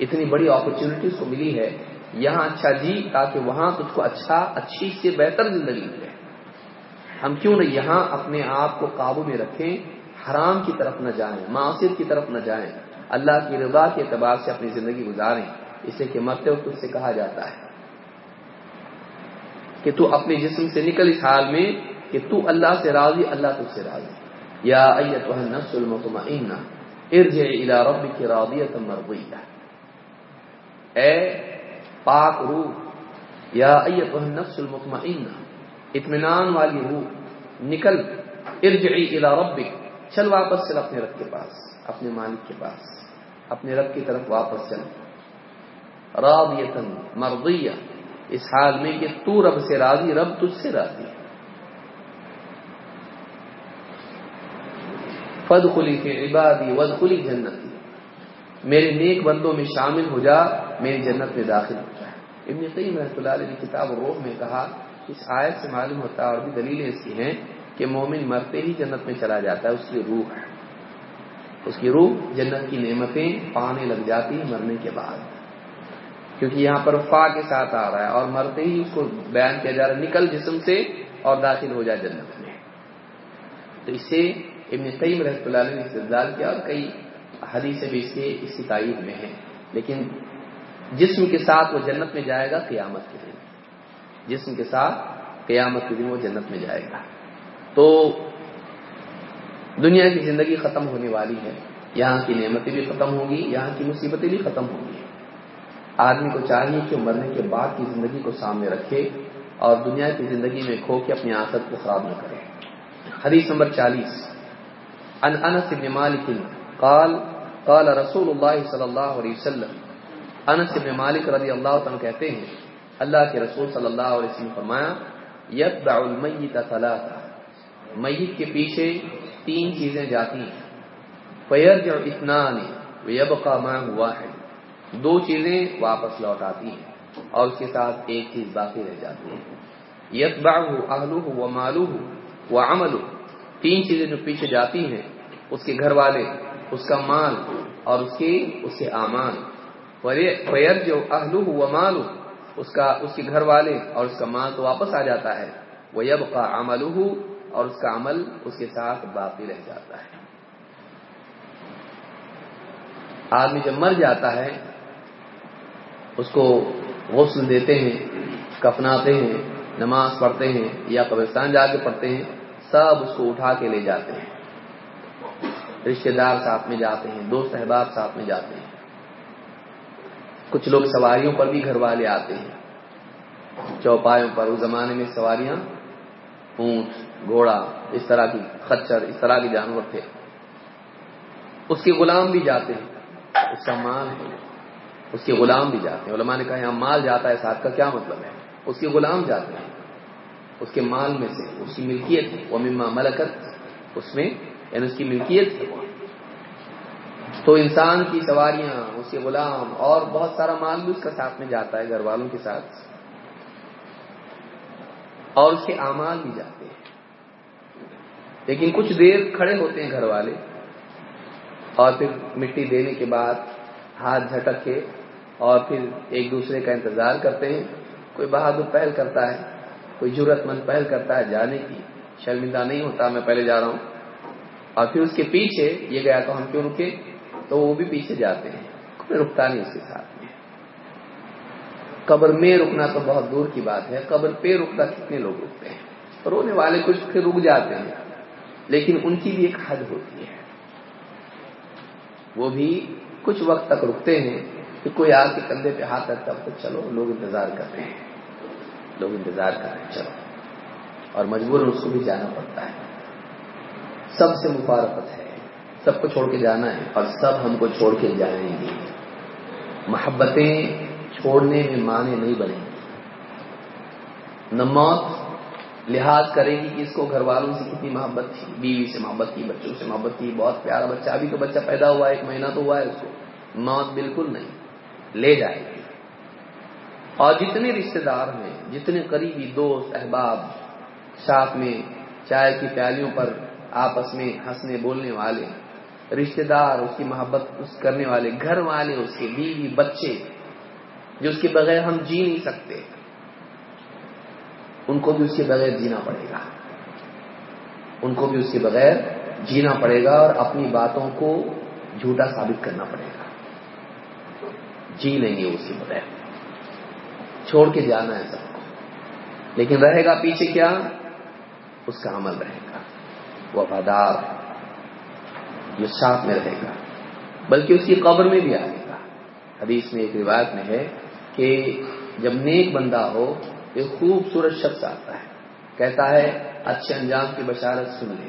اتنی بڑی اپرچونٹی کو ملی ہے، یہاں اچھا جی تاکہ وہاں تجھ کو اچھا اچھی سے بہتر زندگی ملے۔ ہم کیوں نہ یہاں اپنے آپ کو قابو میں رکھیں، حرام کی طرف نہ جائیں معاشر کی طرف نہ جائیں، اللہ کی رضا کے اعتبار سے اپنی زندگی گزاریں، اسے کہ مرتے وقت سے کہا جاتا ہے کہ تو اپنے جسم سے نکل اس حال میں کہ تو اللہ سے راضی، اللہ تجھ سے راضی۔ یا ایتها النفس المطمئنہ، ارجع الى ربك راضیہ مرضیہ۔ اے پاک روح، یا ایتها النفس المطمئنہ اطمینان والی روح، نکل، ارجعی الى ربک، چل واپس چل اپنے رب کے پاس، اپنے مالک کے پاس، اپنے رب کی طرف واپس چل۔ راضیتن مرضیہ، اس حال میں کہ تو رب سے راضی، رب تجھ سے راضی۔ فد خلی کے عبادی ود خلی جنتی۔ میرے نیک بندوں میں شامل ہو جا، میری جنت میں داخل ہو جائے ابن قیم رحمۃ اللہ علیہ کتاب روح میں کہا اس آیت سے معلوم ہوتا ہے اور بھی دلیلیں اس کی ہیں کہ مومن مرتے ہی جنت میں چلا جاتا ہے، اس کی روح اس کی روح جنت کی نعمتیں پانے لگ جاتی ہیں مرنے کے بعد۔ کیونکہ یہاں پر فا کے ساتھ آ رہا ہے اور مرتے ہی اس کو بیان کیا جا رہا ہے، نکل جسم سے اور داخل ہو جائے جنت میں۔ تو اس سے ابن قیم رحمۃ اللہ علیہ نے استدلال کیا اور کئی حدیث بھی اس کے، اس کی تعریف میں ہیں۔ لیکن جسم کے ساتھ وہ جنت میں جائے گا، قیامت کے دن۔ جسم کے ساتھ قیامت کے دن وہ جنت میں جائے گا۔ تو دنیا کی زندگی ختم ہونے والی ہے۔ یہاں کی نعمتیں بھی ختم ہوں گی، یہاں کی مصیبتیں بھی ختم ہوں گی۔ آدمی کو چاہیے کہ مرنے کے بعد کی زندگی کو سامنے رکھے اور دنیا کی زندگی میں کھو کے اپنی آسد کو خراب نہ کرے۔ حدیث نمبر چالیس۔ ان انس بن مالک قال قال رسول اللہ صلی اللہ علیہ وسلم۔ انس بن مالک رضی اللہ عنہ کہتے ہیں اللہ کے رسول صلی اللہ علیہ وسلم فرمایا یتبع المیت ثلاثہ میت کے پیچھے تین چیزیں جاتی ہیں۔ فیرجع اثنان ویبقى معه واحد۔ دو چیزیں واپس لوٹ آتی ہیں اور اس کے ساتھ ایک چیز باقی رہ جاتی ہے۔ یتبعه اهله وماله وعمله تین چیزیں جو پیچھے جاتی ہیں، اس کے گھر والے، اس کا مال اور اس کے اس کے اعمال۔ فیرجع اهله وماله اس کا، اس کے گھر والے اور اس کا مال تو واپس آ جاتا ہے۔ وہ یب کا عمل اور اس کا عمل اس کے ساتھ باقی رہ جاتا ہے۔ آدمی جب مر جاتا ہے، اس کو غسل دیتے ہیں، کفناتے ہیں، نماز پڑھتے ہیں یا قبرستان جا کے پڑھتے ہیں، سب اس کو اٹھا کے لے جاتے ہیں۔ رشتے دار ساتھ میں جاتے ہیں، دوست احباب ساتھ میں جاتے ہیں۔ کچھ لوگ سواریوں پر بھی گھر والے آتے ہیں۔ چوپایوں پر، اس زمانے میں سواریاں، اونٹ، گھوڑا، اس طرح کی خچر، اس طرح کے جانور تھے۔ اس کے غلام بھی جاتے ہیں۔ اس کا مال ہے۔ اس کے غلام بھی جاتے ہیں۔ علماء نے کہا، یہاں مال جاتا ہے ساتھ کا کیا مطلب ہے؟ اس کے غلام جاتے ہیں۔ اس کے مال میں سے اس کی ملکیت وہ مما ملکت، اس میں یعنی اس کی ملکیت ہے تو انسان کی سواریاں، اس کے غلام اور بہت سارا مال بھی اس کا ساتھ میں جاتا ہے، گھر والوں کے ساتھ۔ اور اس کے اعمال بھی جاتے ہیں۔ لیکن کچھ دیر کھڑے ہوتے ہیں گھر والے اور پھر مٹی دینے کے بعد ہاتھ جھٹک کے اور پھر ایک دوسرے کا انتظار کرتے ہیں۔ کوئی بہادر پہل کرتا ہے، کوئی ضرورت مند پہل کرتا ہے، جانے کی شرمندہ نہیں ہوتا، میں پہلے جا رہا ہوں۔ اور پھر اس کے پیچھے یہ گیا تو ہم کیوں رکے؟ تو وہ بھی پیچھے جاتے ہیں۔ کوئی رکتا نہیں اس کے ساتھ۔ میں قبر میں رکنا تو بہت دور کی بات ہے۔ قبر پہ رکنا کتنے لوگ رکتے ہیں؟ رونے والے کچھ پھر رک جاتے ہیں۔ لیکن ان کی بھی ایک حد ہوتی ہے۔ وہ بھی کچھ وقت تک رکتے ہیں۔ کہ کوئی آگ کے کندھے پہ ہاتھ رکھتا تو چلو، لوگ انتظار کر رہے ہیں۔ لوگ انتظار کر رہے ہیں۔ چلو۔ اور مجبور اس کو بھی جانا پڑتا ہے۔ سب سے مفارقت ہے۔ سب کو چھوڑ کے جانا ہے اور سب ہم کو چھوڑ کے جائیں گے۔ محبتیں چھوڑنے میں معنی نہیں بنے۔ گی نہ موت، لحاظ کرے گی کہ اس کو گھر والوں سے کتنی محبت تھی، بیوی سے محبت کی، بچوں سے محبت تھی بہت پیارا بچہ۔ ابھی تو بچہ پیدا ہوا ہے، ایک مہینہ تو ہوا ہے اس کو۔ موت بالکل نہیں، لے جائے گی اور جتنے رشتے دار ہیں، جتنے قریبی دوست، احباب، ساتھ میں چائے کی پیالیوں پر آپس میں ہنسنے، بولنے والے رشتے دار، اس کی محبت اس کرنے والے، گھر والے، اس کے بیوی، بچے، جو اس کے بغیر ہم جی نہیں سکتے، ان کو بھی اس کے بغیر جینا پڑے گا۔ ان کو بھی اس کے بغیر جینا پڑے گا اور اپنی باتوں کو جھوٹا ثابت کرنا پڑے گا۔ جی لیں گے اس کے بغیر۔ چھوڑ کے جانا ہے سب کو۔ لیکن رہے گا پیچھے کیا؟ اس کا عمل رہے گا۔ وفادار جو ساتھ میں رہے گا، بلکہ اس کی قبر میں بھی آئے گا۔ حدیث میں ایک روایت میں ہے کہ جب نیک بندہ ہو، ایک خوبصورت شخص آتا ہے، کہتا ہے، اچھے انجام کی بشارت سن لے۔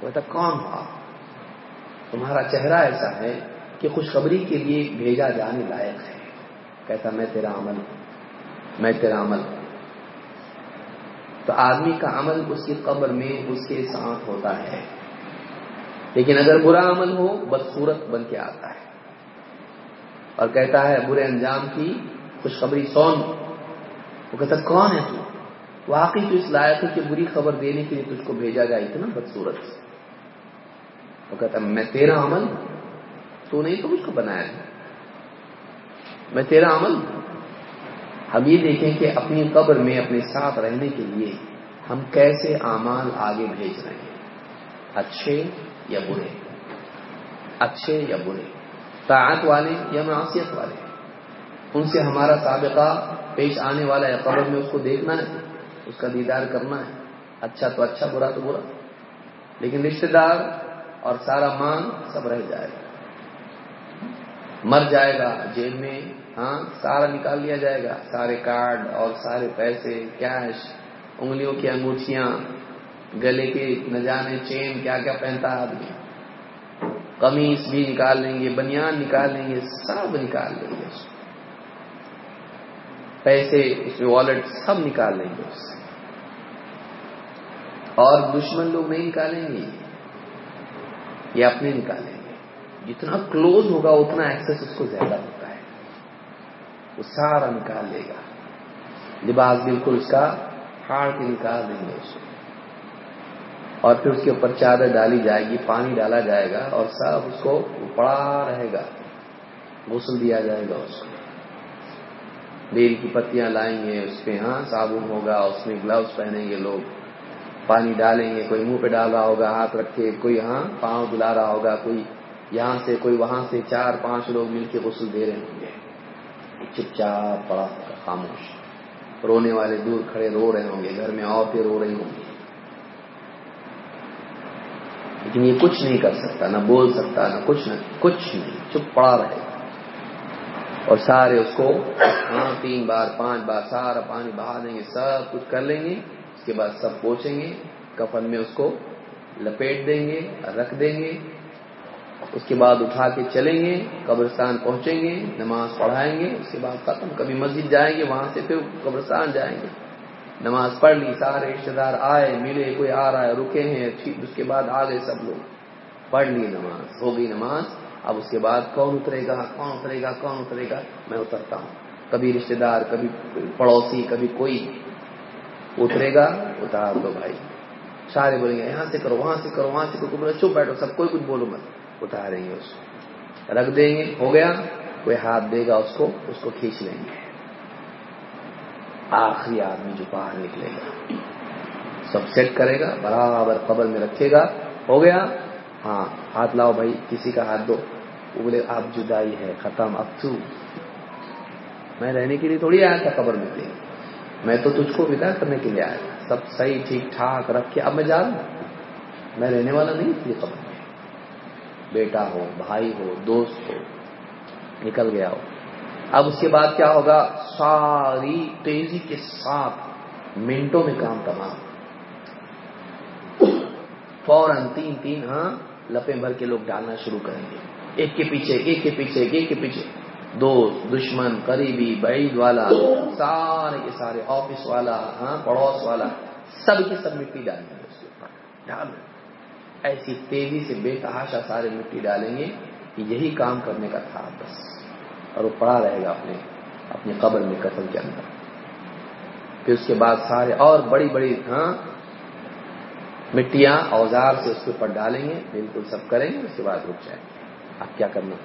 کہتا کون ہوا تمہارا چہرہ ایسا ہے کہ خوشخبری کے لیے بھیجا جانے لائق ہے۔ کہتا میں تیرا عمل میں تیرا عمل تو آدمی کا عمل اس کی قبر میں اس کے ساتھ ہوتا ہے۔ لیکن اگر برا عمل ہو بدصورت بن کے آتا ہے۔ اور کہتا ہے، برے انجام کی خوشخبری سون وہ کہتا کون ہے تو؟ واقعی تو اس لائق ہے کہ بری خبر دینے کے لیے تجھ کو بھیجا جائے اتنا بدصورت وہ کہتا میں تیرا عمل تو نہیں تو مجھ کو بنایا ہے۔ میں تیرا عمل۔ ہم یہ دیکھیں کہ اپنی قبر میں، اپنے ساتھ رہنے کے لیے ہم کیسے اعمال آگے بھیج رہے ہیں۔ اچھے یا برے؟ اچھے یا برے؟ طاعت والے یا معاشیت والے؟ ان سے ہمارا سابقہ پیش آنے والا ہے، قبر میں اس کو دیکھنا ہے، اس کا دیدار کرنا ہے۔ اچھا تو اچھا برا تو برا۔ لیکن رشتے دار اور سارا مان سب رہ جائے۔ گا مر جائے گا جیل میں ہاں سارا نکال لیا جائے گا۔ سارے کارڈ اور سارے پیسے کیش انگلیوں کی انگوٹھیاں گلے کے نہ جانے چین کیا کیا پہنتا آدمی۔ قمیص بھی نکال لیں گے، بنیان نکال لیں گے، سب نکال لیں گے۔ اس پیسے اس میں والٹ سب نکال لیں گے۔ اس سے اور دشمن لوگ نہیں نکالیں گے، یہ اپنے نکالیں گے۔ جتنا کلوز ہوگا، اتنا ایکسس اس کو زیادہ ہوتا ہے۔ وہ سارا نکال لے گا۔ لباس بالکل اس کا پھاڑ کے نکال دیں گے۔ اس کو اور پھر اس کے اوپر چادر ڈالی جائے گی، پانی ڈالا جائے گا اور سب اس کو پڑا رہے گا۔ غسل دیا جائے گا اس کو۔ بیل کی پتیاں لائیں گے اس پہ ہاں صابن ہوگا، اس میں گلوز پہنیں گے لوگ۔ پانی ڈالیں گے، کوئی منہ پہ ڈال رہا ہوگا، ہاتھ رکھ کے کوئی ہاں پاؤں دلا رہا ہوگا، کوئی یہاں سے، کوئی وہاں سے چار، پانچ لوگ مل کے غسل دے رہے ہوں گے۔ چپ چاپ، پڑا، خاموش۔ رونے والے دور کھڑے رو رہے ہوں گے، گھر میں عورتیں رو رہی ہوں گی۔ لیکن یہ کچھ نہیں کر سکتا، نہ بول سکتا، نہ کچھ نہ کچھ نہیں، چپ پڑا رہے۔ اور سارے اس کو ہاں تین بار، پانچ بار، سارا پانی بہا دیں گے، سب کچھ کر لیں گے۔ اس کے بعد سب پوچھیں گے، کفن میں اس کو لپیٹ دیں گے، رکھ دیں گے۔ اس کے بعد اٹھا کے چلیں گے، قبرستان پہنچیں گے، نماز پڑھائیں گے، اس کے بعد ختم۔ کبھی مسجد جائیں گے، وہاں سے پھر قبرستان جائیں گے۔ نماز پڑھ لی، سارے رشتے دار آئے، ملے، کوئی آ رہا ہے، رکے ہیں اس کے بعد آ گئے سب لوگ۔ پڑھ لی نماز ہو گئی نماز۔ اب اس کے بعد کون اترے گا؟ کون اترے گا؟ کون اترے گا؟ میں اترتا ہوں۔ کبھی رشتے دار، کبھی پڑوسی، کبھی کوئی اترے گا، اتار دو بھائی۔ سارے بولیں گے، یہاں سے کرو، وہاں سے کرو، وہاں سے کرو۔ چپ بیٹھو، سب کوئی کچھ بولو مت۔ اتاریں گے اس کو۔ رکھ دیں گے، ہو گیا۔ کوئی ہاتھ دے گا اس کو اس کو کھینچ لیں گے۔ آخری آدمی جو باہر نکلے گا۔ سب سیٹ کرے گا، برابر قبر میں رکھے گا۔ ہو گیا۔ ہاں ہاتھ لاؤ بھائی، کسی کا ہاتھ دو۔ وہ بولے آپ جدائی ہے، ختم، اب تو۔ میں رہنے کے لیے تھوڑی آیا تھا قبر میں۔ میں تو تجھ کو ودا کرنے کے لیے آیا تھا۔ سب صحیح، ٹھیک، ٹھاک، رکھ کے۔ اب میں جا رہا ہوں۔ میں رہنے والا نہیں تھی قبر میں۔ بیٹا ہو، بھائی ہو، دوست ہو، نکل گیا ہو۔ اب اس کے بعد کیا ہوگا؟ ساری تیزی کے ساتھ منٹوں میں کام تمام۔ فوراً تین تین ہاں لپے بھر کے لوگ ڈالنا شروع کریں گے۔ ایک کے پیچھے، ایک کے پیچھے، ایک کے پیچھے۔ دوست، دشمن، قریبی، بعید والا، سارے کے سارے، آفس والا ہاں پڑوس والا، سب کی سب مٹی ڈالیں گے۔ اس کے اوپر ڈال ایسی تیزی سے بے تحاشا سارے مٹی ڈالیں گے کہ یہی کام کرنے کا تھا، بس۔ اور وہ پڑا رہے گا اپنے اپنے قبر میں قتل کے اندر۔ پھر اس کے بعد سارے اور بڑی بڑی ہاں مٹیاں اوزار سے اس کے اوپر ڈالیں گے، بالکل سب کریں گے، اس کے بعد رک جائیں گے۔ اب کیا کرنا؟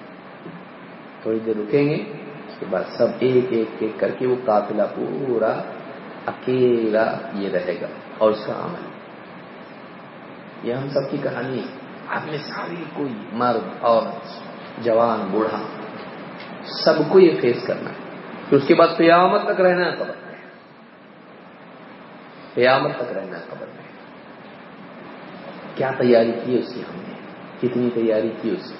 تھوڑی دیر رکیں گے، اس کے بعد سب ایک ایک ایک کر کے وہ قافلہ پورا اکیلا یہ رہے گا۔ اور اس کا عمل۔ یہ ہم سب کی کہانی آپ میں ساری کوئی مرد اور جوان، بوڑھا۔ سب کو یہ فیس کرنا ہے پھر اس کے بعد قیامت تک رہنا ہے قبر میں۔ قیامت تک رہنا ہے قبر میں۔ کیا تیاری کی اس کی ہم نے؟ کتنی تیاری کی اس کی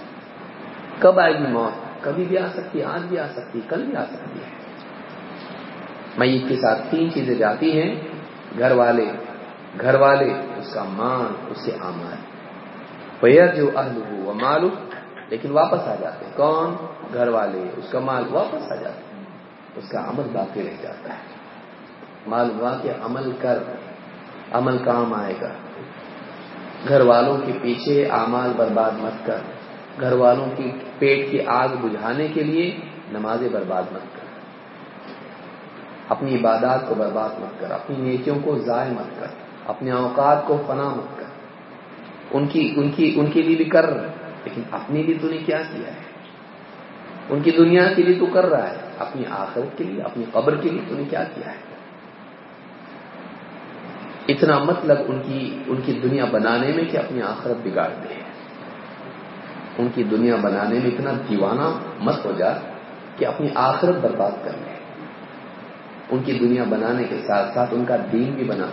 کب آئے گی موت؟ کبھی بھی آ سکتی ہے، آج بھی آ سکتی کل بھی آ سکتی ہے۔ میت کے ساتھ تین چیزیں جاتی ہیں، گھر والے گھر والے، اس کا مان اس کے آمار پیر جو اہل ہو وہ مالو لیکن واپس آ جاتے ہیں۔ کون؟ گھر والے اس کا مال واپس آ جاتا ہے۔ اس کا عمل باقی رہ جاتا ہے۔ مال ہوا کے عمل کر، عمل کام آئے گا۔ گھر والوں کے پیچھے اعمال برباد مت کر۔ گھر والوں کی پیٹ کی آگ بجھانے کے لیے نمازیں برباد مت کر۔ اپنی عبادات کو برباد مت کر۔ اپنی نیکیوں کو ضائع مت کر۔ اپنے اوقات کو فنا مت کر۔ ان کی ان کی، ان کے لیے بھی کر لیکن اپنے لیے تو نے کیا کیا ہے؟ ان کی دنیا کے لیے تو کر رہا ہے، اپنی آخرت کے لیے، اپنی قبر کے لیے تم نے کیا کیا ہے؟ اتنا مطلب ان کی ان کی دنیا بنانے میں کہ اپنی آخرت بگاڑ دے ان کی دنیا بنانے میں اتنا دیوانہ مت ہو جا کہ اپنی آخرت برباد کر لے۔ ان کی دنیا بنانے کے ساتھ ساتھ ان کا دین بھی بنا،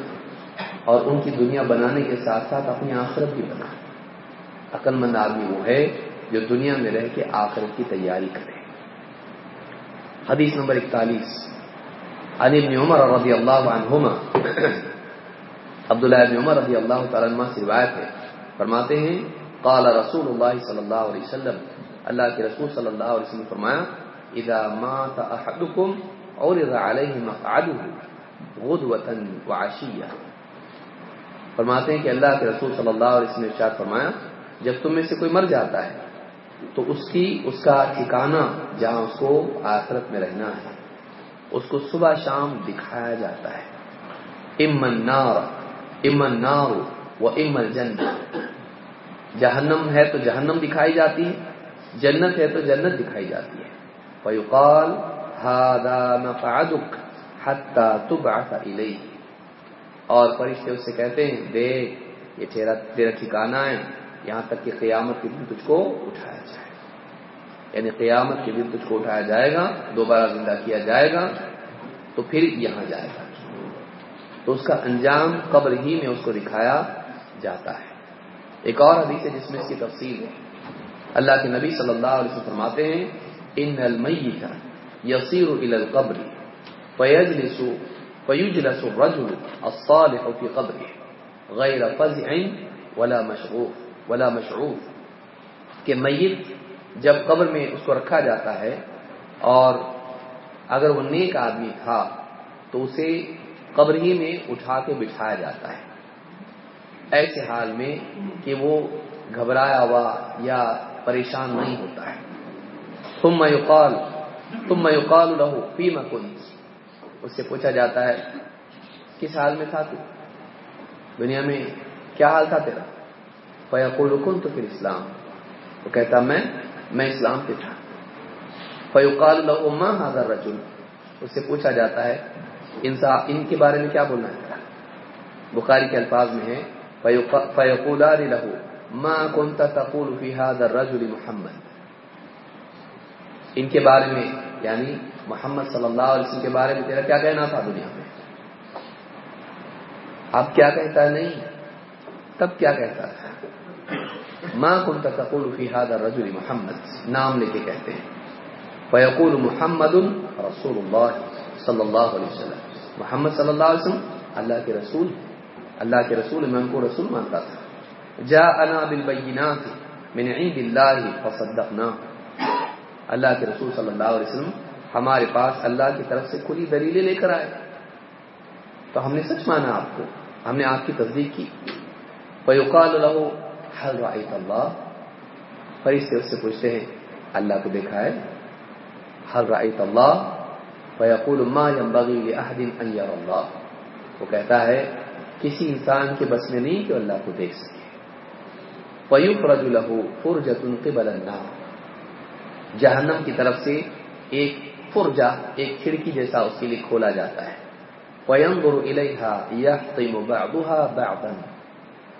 اور ان کی دنیا بنانے کے ساتھ ساتھ اپنی آخرت بھی بنا۔ عقل مند آدمی وہ ہے جو دنیا میں رہ کے آخرت کی تیاری کرے۔ حدیث نمبر اکتالیس۔ علی ابن عمر رضی اللہ عنہما۔ عبداللہ ابن عمر رضی اللہ تعالیٰ سے روایت ہے۔ فرماتے ہیں، قال رسول اللہ صلی اللہ علیہ وسلم۔ اللہ کے رسول صلی اللہ علیہ وسلم فرمایا، اذا مات احدكم عرض عليه مقعده غدوة وعشية فرماتے ہیں کہ اللہ کے رسول صلی اللہ علیہ وسلم نے ارشاد فرمایا جب تم میں سے کوئی مر جاتا ہے، تو اس کی، اس کا ٹھکانہ جہاں اس کو آخرت میں رہنا ہے، اس کو صبح شام دکھایا جاتا ہے۔ امن نار امن نار و امن جن جہنم ہے تو جہنم دکھائی جاتی ہے، جنت ہے تو جنت دکھائی جاتی ہے۔ فیقال هذا مقعدك حتى تبعث الیہ اور فرشتے اس سے کہتے ہیں، دیکھ، یہ تیرا تیرا ٹھکانہ ہے۔ یہاں تک کہ قیامت کے دن تجھ کو اٹھایا جائے یعنی قیامت کے دن تجھ کو اٹھایا جائے گا، دوبارہ زندہ کیا جائے گا، تو پھر یہاں جائے گا۔ تو اس کا انجام قبر ہی میں اس کو دکھایا جاتا ہے۔ ایک اور حدیث ہے جس میں اس کی تفصیل ہے۔ اللہ کے نبی صلی اللہ علیہ وسلم فرماتے ہیں، ان المیت یسیر الى القبر فیجلس فیجلس الرجل الصالح فی قبره غیر فزع ولا مشعوف ولا مشعوف کہ میت جب قبر میں اس کو رکھا جاتا ہے اور اگر وہ نیک آدمی تھا تو اسے قبر ہی میں اٹھا کے بٹھایا جاتا ہے۔ ایسے حال میں کہ وہ گھبرایا ہوا یا پریشان نہیں ہوتا ہے۔ تم میوقال تم میوقال رہو پی مکن اس سے پوچھا جاتا ہے، کس حال میں تھا تو؟ دنیا میں کیا حال تھا تیرا؟ فیقول کن تو پھر اسلام وہ کہتا میں میں اسلام پہ تھا. فیوقال لہو ماں حاضر رجل اس سے پوچھا جاتا ہے، ان کے بارے میں کیا بولنا ہے؟ بخاری کے الفاظ میں ہے فیقولان لہو ما كنت تقول في هذا الرجل محمد? ان کے بارے میں یعنی محمد صلی اللہ علیہ وسلم کے بارے میں تیرا کیا کہنا تھا دنیا میں؟ اب کیا کہتا ہے نہیں؟ تب کیا کہتا تھا ماں کن تقول فی هذا الرجل محمد؟ نام لے کے کہتے ہیں. فیقول محمد رسول اللہ صلی اللہ علیہ وسلم. محمد صلی اللہ علیہ وسلم اللہ کے رسول، اللہ کے رسول، میں ان کو رسول مانتا تھا. جا انا بالبینات من عید اللہ فصدقنا. اللہ کے رسول صلی اللہ علیہ وسلم ہمارے پاس اللہ کی طرف سے کھلی دلیلیں لے کر آئے. تو ہم نے سچ مانا آپ کو، ہم نے آپ کی تصدیق کی. فیقال له هل رأيت اللہ فرشتے اس سے پوچھتے ہیں، اللہ کو دیکھا ہے؟ هل رأيت اللہ فیقول ما ينبغي لأحد ان يرى اللہ وہ کہتا ہے، کسی انسان کے بس میں نہیں کہ اللہ کو دیکھ سکے۔ فیفرج له فرجة قبل النار۔ جہنم کی طرف سے ایک فرجہ، ایک کھڑکی جیسا اس کے لیے کھولا جاتا ہے۔ وَيَنظُرُ إِلَيْهَا يَحْطِمُ بَعْضُهَا بَعْضًا۔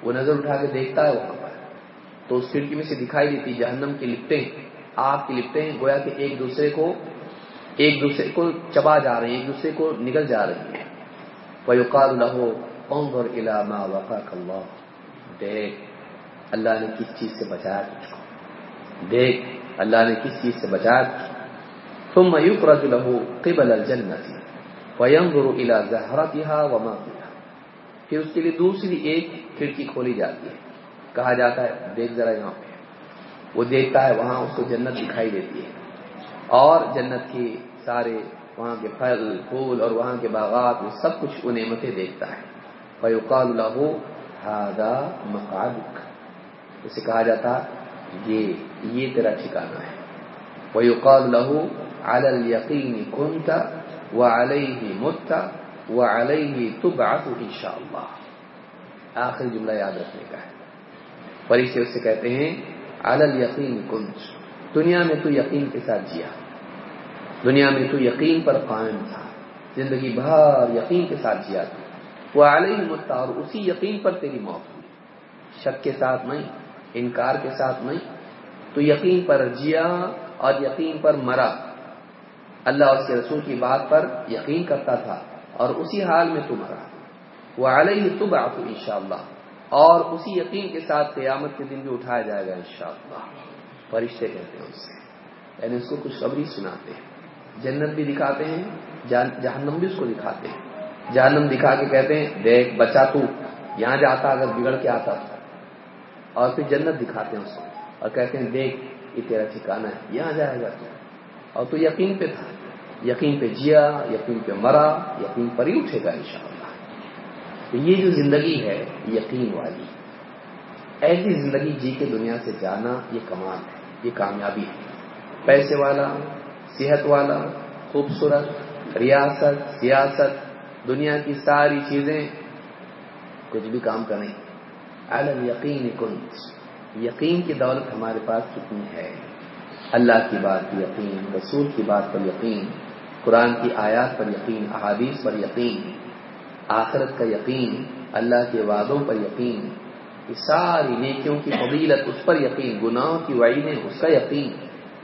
وہ نظر اٹھا کے دیکھتا ہے وہاں تو اس کھڑکی میں سے دکھائی دیتی، جہنم کی لپٹیں آگ کی لپٹیں گویا کہ ایک دوسرے کو، ایک دوسرے کو چبا جا رہی ہیں، ایک دوسرے کو نگل جا رہی ہیں۔ وَيُقَالُ لَهُ، انظر إِلَى مَا وَقَاكَ اللَّهُ۔ دیکھ، اللہ نے کس چیز سے بچایا تجھ کو۔ دیکھ، اللہ نے کس چیز سے بچایا تجھ کو۔ ثم يفرج له قبل الجنة۔ وينظر الى زهرتها وما فيها۔ پھر اس کے لیے دوسری ایک کھڑکی کھولی جاتی ہے۔ کہا جاتا ہے، دیکھ ذرا یہاں پہ۔ وہ دیکھتا ہے، وہاں اس کو جنت دکھائی دیتی ہے۔ اور جنت کے سارے وہاں کے پھل، پھول اور وہاں کے باغات، وہ سب کچھ وہ نعمتیں دیکھتا ہے۔ فیقال له هذا مقعدك۔ اسے کہا جاتا، یہ یہ تیرا ٹھکانہ ہے۔ ويقال له على اليقين كنت وعليه مت وعليه تبعث ان شاء الله۔ آخر جملہ یاد رکھنے کا ہے۔ فرشتے اس سے کہتے ہیں على اليقين كنت دنیا میں تو یقین کے ساتھ جیا۔ دنیا میں تو یقین پر قائم تھا۔ زندگی بھر یقین کے ساتھ جیا تھا وہ علیہ متا اور اسی یقین پر تیری موت ہوئی۔ شک کے ساتھ نہیں، انکار کے ساتھ نہیں۔ تو یقین پر جیا اور یقین پر مرا۔ اللہ اور اس کے رسول کی بات پر یقین کرتا تھا اور اسی حال میں تو مرا۔ وہ علیہ تب آپ ان شاء اللہ اور اسی یقین کے ساتھ قیامت کے دن بھی اٹھایا جائے گا ان شاء اللہ فرشتے کہتے ہیں اس سے۔ یعنی اس کو خوشخبری سناتے ہیں۔ جنت بھی دکھاتے ہیں جہنم بھی اس کو دکھاتے ہیں۔ جہنم دکھا کے کہتے ہیں، دیکھ بچہ تو۔ یہاں جاتا اگر بگڑ کے آتا۔ تھا اور پھر جنت دکھاتے ہیں اس کو۔ اور کہتے ہیں، دیکھ، یہ تیرا ٹھکانا ہے۔ یہاں جائے گا تو۔ اور تو یقین پہ تھا۔ یقین پہ جیا، یقین پہ مرا، یقین پر ہی اٹھے گا انشاءاللہ۔ تو یہ جو زندگی ہے یقین والی ایسی زندگی جی کے دنیا سے جانا یہ کمال ہے، یہ کامیابی ہے۔ پیسے والا، صحت والا، خوبصورت، ریاست، سیاست، دنیا کی ساری چیزیں، کچھ بھی کام کریں۔ عالم یقین کن یقین کی دولت ہمارے پاس کتنی ہے؟ اللہ کی بات پر یقین، رسول کی بات پر یقین، قرآن کی آیات پر یقین، احادیث پر یقین۔ آخرت کا یقین، اللہ کے وعدوں پر یقین، یہ ساری نیکیوں کی فضیلت، اس پر یقین، گناہوں کی وعیدیں اس کا یقین،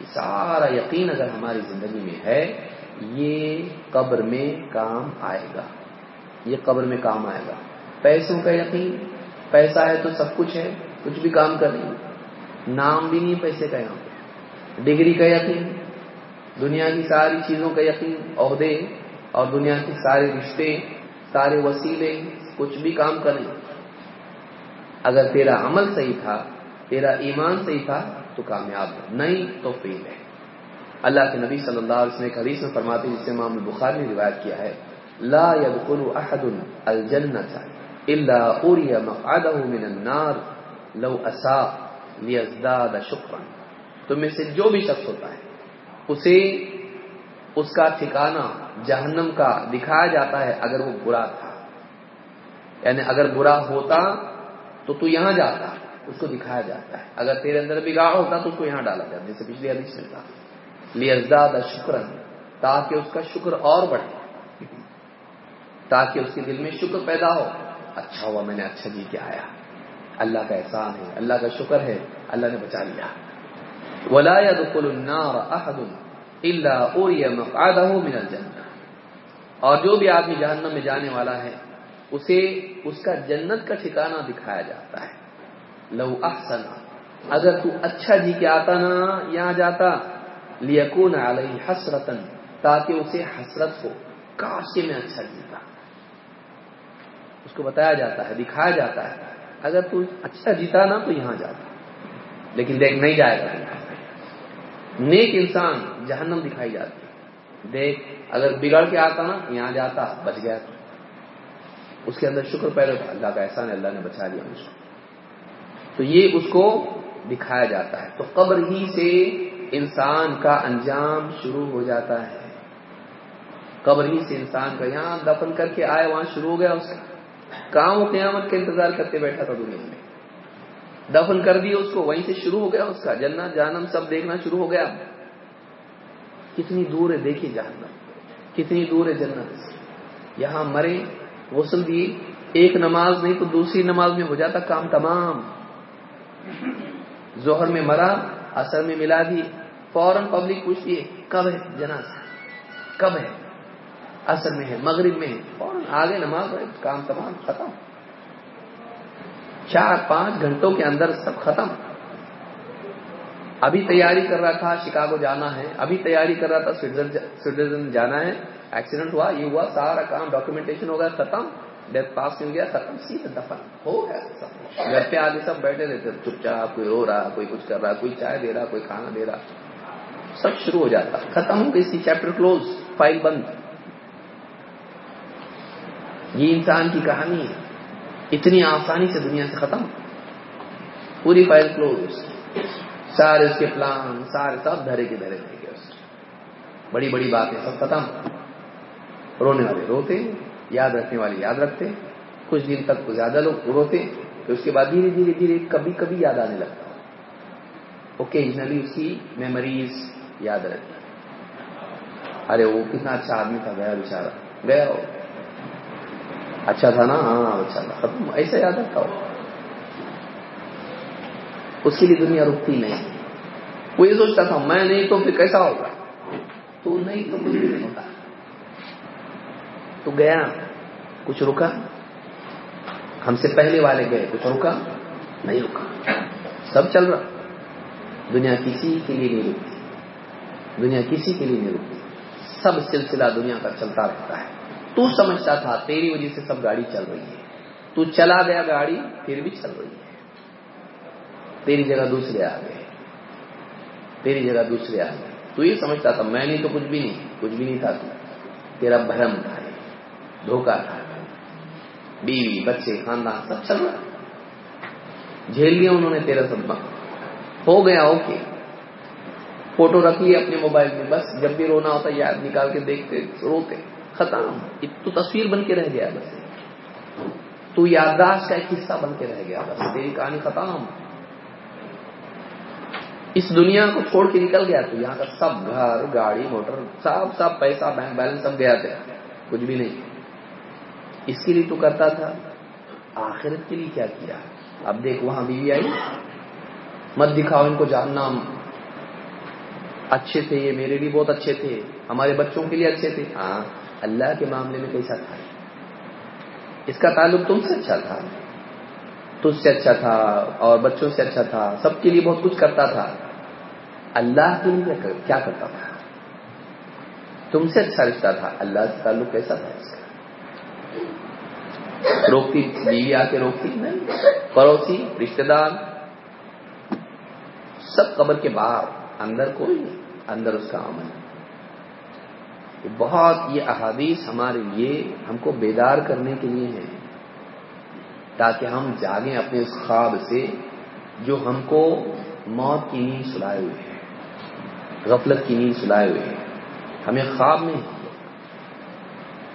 یہ سارا یقین اگر ہماری زندگی میں ہے، یہ قبر میں کام آئے گا۔ یہ قبر میں کام آئے گا۔ پیسوں کا یقین، پیسہ ہے تو سب کچھ ہے، کچھ بھی کام کر رہی نام بھی نہیں، پیسے کا یہاں پہ۔ ڈگری کا یقین، دنیا کی ساری چیزوں کا یقین، عہدے اور دنیا کے سارے رشتے سارے وسیلے، کچھ بھی کام کریں۔ اگر تیرا عمل صحیح تھا، تیرا ایمان صحیح تھا، تو کامیاب ہے۔ نہیں تو فیل ہے۔ اللہ کے نبی صلی اللہ علیہ وسلم ایک حدیث میں فرماتے جس سے امام بخاری نے روایت کیا ہے، لا يدخل احد الجنة الا اوری مقعده من النار لو اساء ليزداد شکرا۔ تو میں سے جو بھی شخص ہوتا ہے، اسے، اس کا ٹھکانہ جہنم کا دکھایا جاتا ہے اگر وہ برا تھا۔ یعنی اگر برا ہوتا تو تو یہاں جاتا، اس کو دکھایا جاتا ہے۔ اگر تیرے اندر بگاڑ ہوتا تو اس کو یہاں ڈالا جاتا جیسے پچھلی حدیث میں تھا۔ لیزداد شکرن تاکہ اس کا شکر اور بڑھے۔ تاکہ اس کے دل میں شکر پیدا ہو۔ اچھا ہوا، میں نے اچھا جی کے آیا۔ اللہ کا احسان ہے، اللہ کا شکر ہے، اللہ نے بچا لیا۔ ولا يدخل النار احد الا اوری مقعده من الجنہ اور جو بھی آدمی جہنم میں جانے والا ہے، اسے اس کا جنت کا ٹھکانہ دکھایا جاتا ہے۔ لو احسن، اگر تو اچھا جی کے آتا نا، یہاں جاتا، لیکون علیہ حسرتن تاکہ اسے حسرت ہو کاش میں اچھا جیتا اس کو بتایا جاتا ہے، دکھایا جاتا ہے۔ اگر تو اچھا جیتا نا، تو یہاں جاتا۔ لیکن دیکھ، نہیں جائے گا۔ نیک انسان جہنم دکھائی جاتی دیکھ اگر بگڑ کے آتا نا، یہاں جاتا، بچ گیا۔ اس کے اندر شکر پیدا تھا اللہ کا احسان اللہ نے بچا لیا مجھ کو۔ تو یہ اس کو دکھایا جاتا ہے۔ تو قبر ہی سے انسان کا انجام شروع ہو جاتا ہے۔ قبر ہی سے انسان کا یہاں دفن کر کے آئے، وہاں شروع ہو گیا اس کا۔ کام قیامت کا انتظار کرتے بیٹھا تھا دنیا میں۔ دفن کر دیا اس کو، وہیں سے شروع ہو گیا اس کا۔ جنت جانم سب دیکھنا شروع ہو گیا۔ کتنی دور ہے، دیکھیے جہنم۔ کتنی دور ہے جنت؟ یہاں مرے، غسل دیے ایک نماز نہیں تو دوسری نماز میں ہو جاتا کام تمام۔ ظہر میں مرا اثر میں ملا دی۔ فوراً پبلک پوچھتی ہے، کب ہے جناز؟ کب ہے؟ اثر میں ہے، مغرب میں ہے۔ فوراً آگے نماز ہے، کام تمام ختم۔ چار پانچ گھنٹوں کے اندر سب ختم۔ ابھی تیاری کر رہا تھا شکاگو جانا ہے، ابھی تیاری کر رہا تھا سوئٹزرلینڈ جانا ہے۔ ایکسیڈنٹ ہوا، یہ ہوا، سارا کام ڈاکومنٹیشن ہو گیا، ختم۔ ڈیتھ پاس مل گیا، ختم۔ سیدھا دفن ہو گیا سب۔ گھر پہ آگے سب بیٹھے رہتے چپ چاپ، کوئی رو رہا، کوئی کچھ کر رہا، کوئی چائے دے رہا، کوئی کھانا دے رہا۔ سب شروع ہو جاتا۔ ختم ہو گئی سی چیپٹر کلوز فائل بند۔ یہ انسان کی کہانی ہے۔ اتنی آسانی سے دنیا سے ختم۔ پوری فائل کلوز سارے اس کے پلان، سارے سب دھرے کے دھرے رہ گئے بڑی بڑی باتیں سب ختم۔ رونے والے روتے، یاد رکھنے والے یاد رکھتے۔ کچھ دن تک زیادہ لوگ روتے، پھر اس کے بعد دھیرے دھیرے دھیرے کبھی کبھی یاد آنے لگتا۔ اوکیجنلی اس کی میموریز یاد رہتی ارے، وہ کتنا اچھا آدمی تھا، گیا بیچارا گیا اچھا تھا نا؟ ہاں اچھا تھا۔ ختم۔ ایسا یاد رکھا ہو۔ اس کے لیے دنیا رکتی نہیں۔ وہ یہ سوچتا تھا، میں نہیں تو پھر کیسا ہوگا؟ تو نہیں تو کچھ نہیں ہوتا۔ تو گیا، کچھ رکا؟ ہم سے پہلے والے گئے، کچھ رکا؟ نہیں رکا۔ سب چل رہا۔ دنیا کسی کے لیے نہیں رکتی۔ دنیا کسی کے لیے نہیں رکتی۔ سب سلسلہ دنیا کا چلتا رہتا ہے۔ تو سمجھتا تھا، تیری وجہ سے سب گاڑی چل رہی ہے۔ تو چلا گیا گاڑی، پھر بھی چل رہی ہے۔ تیری جگہ دوسرے آ گئے۔ تیری جگہ دوسرے آ گئے۔ تو یہ سمجھتا تھا، میں نہیں تو کچھ بھی نہیں، کچھ بھی نہیں تھا تو۔ تیرا بھرم تھا دھوکہ تھا۔ بیوی، بچے، خاندان، سب چل رہا۔ جھیل لیا انہوں نے تیرا سب ہو گیا، اوکے۔ فوٹو رکھ لی اپنے موبائل میں، بس جب بھی رونا ہوتا یاد نکال کے دیکھتے، روتے، ختم۔ تو تصویر بن کے رہ گیا بس۔ تو یادداشت کا ایک حصہ بن کے رہ گیا بس۔ تیری کہانی ختم۔ اس دنیا کو چھوڑ کے نکل گیا تو یہاں کا سب گھر، گاڑی، موٹر، سب سب پیسہ، بینک بیلنس سب گیا تھا۔ کچھ بھی نہیں۔ اس کے لیے تو کرتا تھا۔ آخرت کے لیے کیا کیا؟ اب دیکھ، وہاں بیوی آئی۔ مت دکھاؤ ان کو جاننا اچھے تھے یہ، میرے لیے بہت اچھے تھے۔ ہمارے بچوں کے لیے اچھے تھے۔ ہاں اللہ کے معاملے میں کیسا تھا؟ اس کا تعلق تم سے اچھا تھا۔ تجھ سے اچھا تھا اور بچوں سے اچھا تھا، سب کے لیے بہت کچھ کرتا تھا۔ اللہ کے لیے کیا کرتا تھا؟ تم سے اچھا رشتہ تھا، اللہ سے تعلق کیسا تھا اس کا؟ روکتی بیوی آ کے روکتی نہیں پڑوسی رشتے دار، سب قبر کے باہر، اندر کوئی نہیں، اندر اس کا عمل۔ بہت، یہ احادیث ہمارے لیے ہم کو بیدار کرنے کے لیے ہیں۔ تاکہ ہم جاگیں اپنے اس خواب سے جو ہم کو موت کی نیند سلائے ہوئے ہیں، غفلت کی نیند سلائے ہوئے ہیں۔ ہمیں خواب نہیں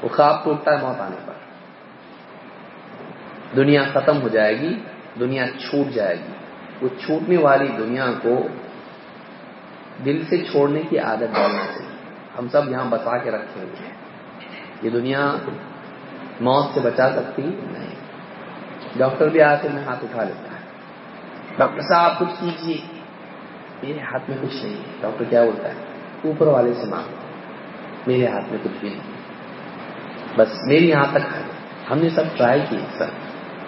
وہ خواب ٹوٹتا ہے موت آنے پر۔ دنیا ختم ہو جائے گی، دنیا چھوٹ جائے گی۔ وہ چھوٹنے والی دنیا کو دل سے چھوڑنے کی عادت ڈالنا چاہیے۔ ہم سب یہاں بچا کے رکھے ہوئے ہیں۔ یہ دنیا موت سے بچا سکتی نہیں۔ ڈاکٹر بھی آ کے میں ہاتھ اٹھا لیتا ہے۔ ڈاکٹر صاحب کچھ کیجیے میرے ہاتھ میں کچھ نہیں ہے۔ ڈاکٹر کیا بولتا ہے؟ اوپر والے سے مانگو میرے ہاتھ میں کچھ بھی نہیں۔ بس میری یہاں تک ہم نے سب ٹرائی کی سر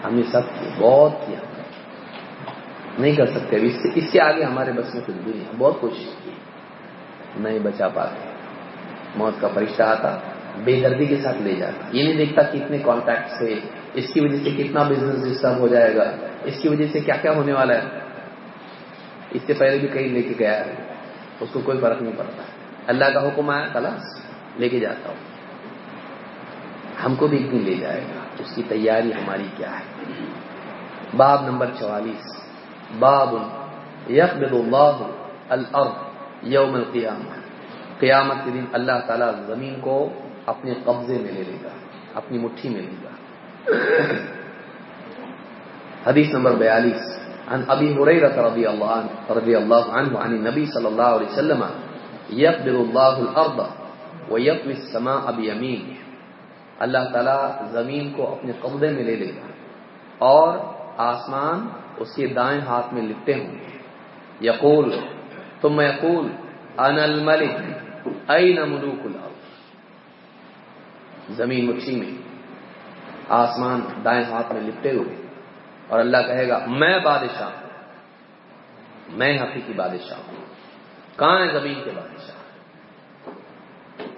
ہم نے سب کیا بہت کیا۔ نہیں کر سکتے۔ اس سے، اس آگے ہمارے بس میں کچھ بھی نہیں بہت کوشش کی نہیں بچا پاتے موت کا فرشتہ آتا، بے دردی کے ساتھ لے جاتا۔ یہ نہیں دیکھتا کتنے کانٹیکٹ سے اس کی وجہ سے کتنا بزنس ڈسٹرب ہو جائے گا؟ اس کی وجہ سے کیا کیا ہونے والا ہے؟ اس سے پہلے بھی کہیں لے کے گیا ہے۔ اس کو کوئی فرق نہیں پڑتا۔ اللہ کا حکم آیا، خلاص، لے کے جاتا ہوں۔ ہم کو بھی ایک دن لے جائے گا۔ اس کی تیاری ہماری کیا ہے؟ باب نمبر چوالیس۔ باب یقبل اللہ الارض یوم القیامہ۔ قیامت کے دن اللہ تعالیٰ زمین کو اپنے قبضے میں لے لے گا، اپنی مٹھی میں لے گا۔ حدیث نمبر بیالیس. عن ابی حریرہ رضی اللہ عنہ رضی اللہ عنہ عن النبی صلی اللہ علیہ وسلم، یقبل اللہ الارض ویقوی السماء بیمین. اللہ تعالیٰ زمین کو اپنے قبضے میں لے لے گا اور آسمان اس کے دائیں ہاتھ میں لپٹے ہوں گے۔ یقول، ثم یقول، انا الملک این ملوک الارض؟ زمین مٹھی میں۔ آسمان دائیں ہاتھ میں لپٹے ہوئے اور اللہ کہے گا، میں بادشاہ ہوں۔ میں حقیقی بادشاہ ہوں۔ کہاں ہے زمین کے بادشاہ۔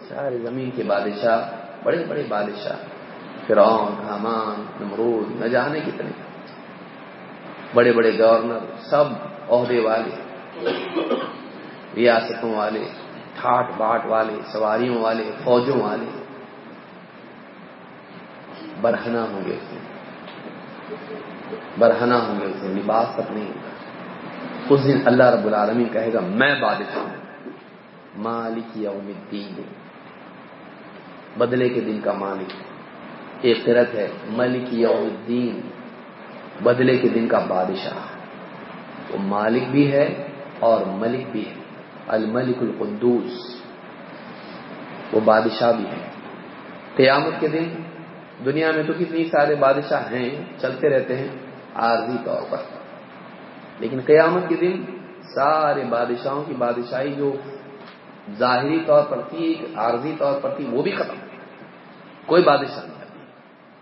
سارے زمین کے بادشاہ، بڑے بڑے بادشاہ۔ فرعون، حامان، نمرود، نہ جانے کتنے۔ بڑے بڑے گورنر، سب عہدے والے، ریاستوں والے، ٹھاٹ باٹ والے، سواریوں والے، فوجوں والے۔ برہنا ہوں گے اس برہنا ہوں گے اسے لباس تک نہیں۔ ہوگا اس دن اللہ رب العالمین کہے گا، میں بادشاہ ہوں۔ مالک یوم الدین۔ بدلے کے دن کا مالک۔ ایک قرت ہے، ملک یوم الدین۔ بدلے کے دن کا بادشاہ۔ وہ مالک بھی ہے اور ملک بھی ہے۔ الملک القدوس۔ وہ بادشاہ بھی ہے۔ قیامت کے دن دنیا میں تو کتنی سارے بادشاہ ہیں، چلتے رہتے ہیں عارضی طور پر۔ لیکن قیامت کے دن سارے بادشاہوں کی بادشاہی جو ظاہری طور پر تھی عارضی طور پر تھی، وہ بھی ختم۔ کوئی بادشاہ نہیں۔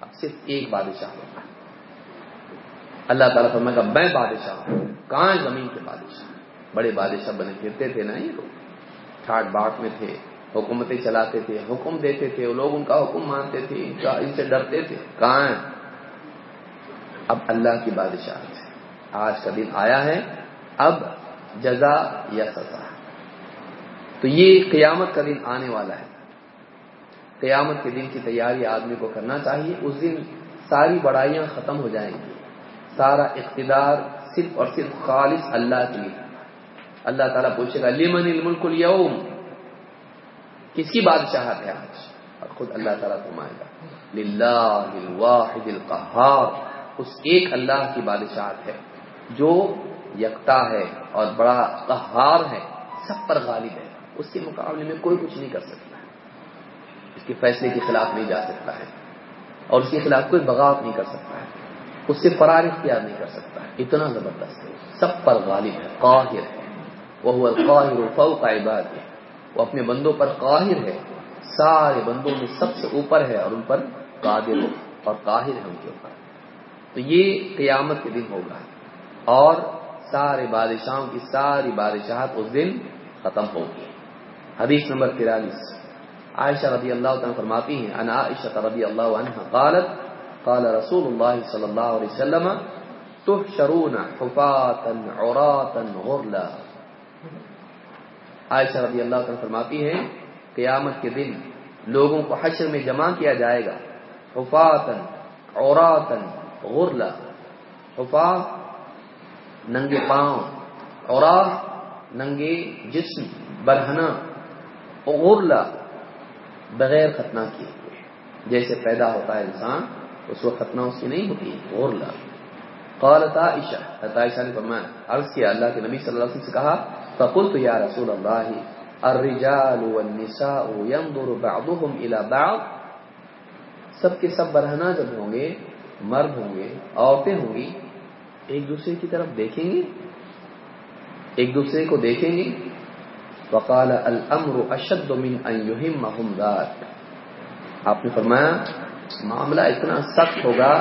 اب صرف ایک بادشاہ ہوگا۔ اللہ تعالیٰ فرمائے گا میں بادشاہ ہوں۔ کہاں زمین کے بادشاہ؟ بڑے بادشاہ بنے پھرتے تھے نا یہ لوگ۔ ٹھاٹ باٹ میں تھے۔ حکومتیں چلاتے تھے، حکم دیتے تھے، لوگ ان کا حکم مانتے تھے، ان کا ان سے ڈرتے تھے۔ کہاں اب اللہ کی بادشاہ آج کا دن آیا ہے، اب جزا یا سزا۔ تو یہ قیامت کا دن آنے والا ہے۔ قیامت کے دن کی تیاری آدمی کو کرنا چاہیے۔ اس دن ساری بڑائیاں ختم ہو جائیں گی۔ سارا اقتدار صرف اور صرف خالص اللہ کے لیے۔ اللہ تعالیٰ پوچھے گا، لمن الملک اليوم؟ کس کی بادشاہت ہے آج؟ اور خود اللہ تعالیٰ فرمائے گا۔ للہ الواحد القہار۔ اس ایک اللہ کی بادشاہت ہے جو یکتا ہے اور بڑا قہار ہے، سب پر غالب ہے۔ اس کے مقابلے میں کوئی کچھ نہیں کر سکتا۔ اس کے فیصلے کے خلاف نہیں جا سکتا ہے۔ اور اس کے خلاف کوئی بغاوت نہیں کر سکتا ہے۔ اس سے فرار اختیار نہیں کر سکتا ہے۔ اتنا زبردست ہے۔ سب پر غالب ہے، قاہر ہے۔ وہ القاہر فوق عباد ہے وہ اپنے بندوں پر قاہر ہے۔ سارے بندوں میں سب سے اوپر ہے اور ان پر قادر اور قاہر ہے ان کے اوپر۔ تو یہ قیامت کے دن ہوگا اور سارے بادشاہوں کی ساری بادشاہت اس دن ختم ہوگی۔ حدیث نمبر ترالیس عائشہ رضی اللہ تعالیٰ فرماتی ہیں، انا عائشہ رضی اللہ عنہ قالت، قال رسول اللہ صلی اللہ علیہ وسلم، تحشرون حفاتا عراتا غرلا۔ عائشہ رضی اللہ تعالیٰ فرماتی ہیں، قیامت کے دن لوگوں کو حشر میں جمع کیا جائے گا۔ حفاتا عراتا غرلا حفاظ ننگے پاؤں۔ اور ننگے جسم برہنا غرلا بغیر ختنہ کیے ہوئے۔ جیسے پیدا ہوتا ہے انسان، اس وقت ختنہ اس کی نہیں ہوتی غرلا قالت عائشہ عائشہ نے فرمایا، عرض کیا، اللہ کے نبی صلی اللہ علیہ وسلم سے کہا، فقلت یا رسول اللہ، الرجال والنساء ينظر بعضهم الى بعض، سب کے سب برہنا جب ہوں گے، مرد ہوں گے، عورتیں ہوں گی، ایک دوسرے کی طرف دیکھیں گے ایک دوسرے کو دیکھیں گے وقال الامر اشد من ان يهمهم ذات آپ نے فرمایا، معاملہ اتنا سخت ہوگا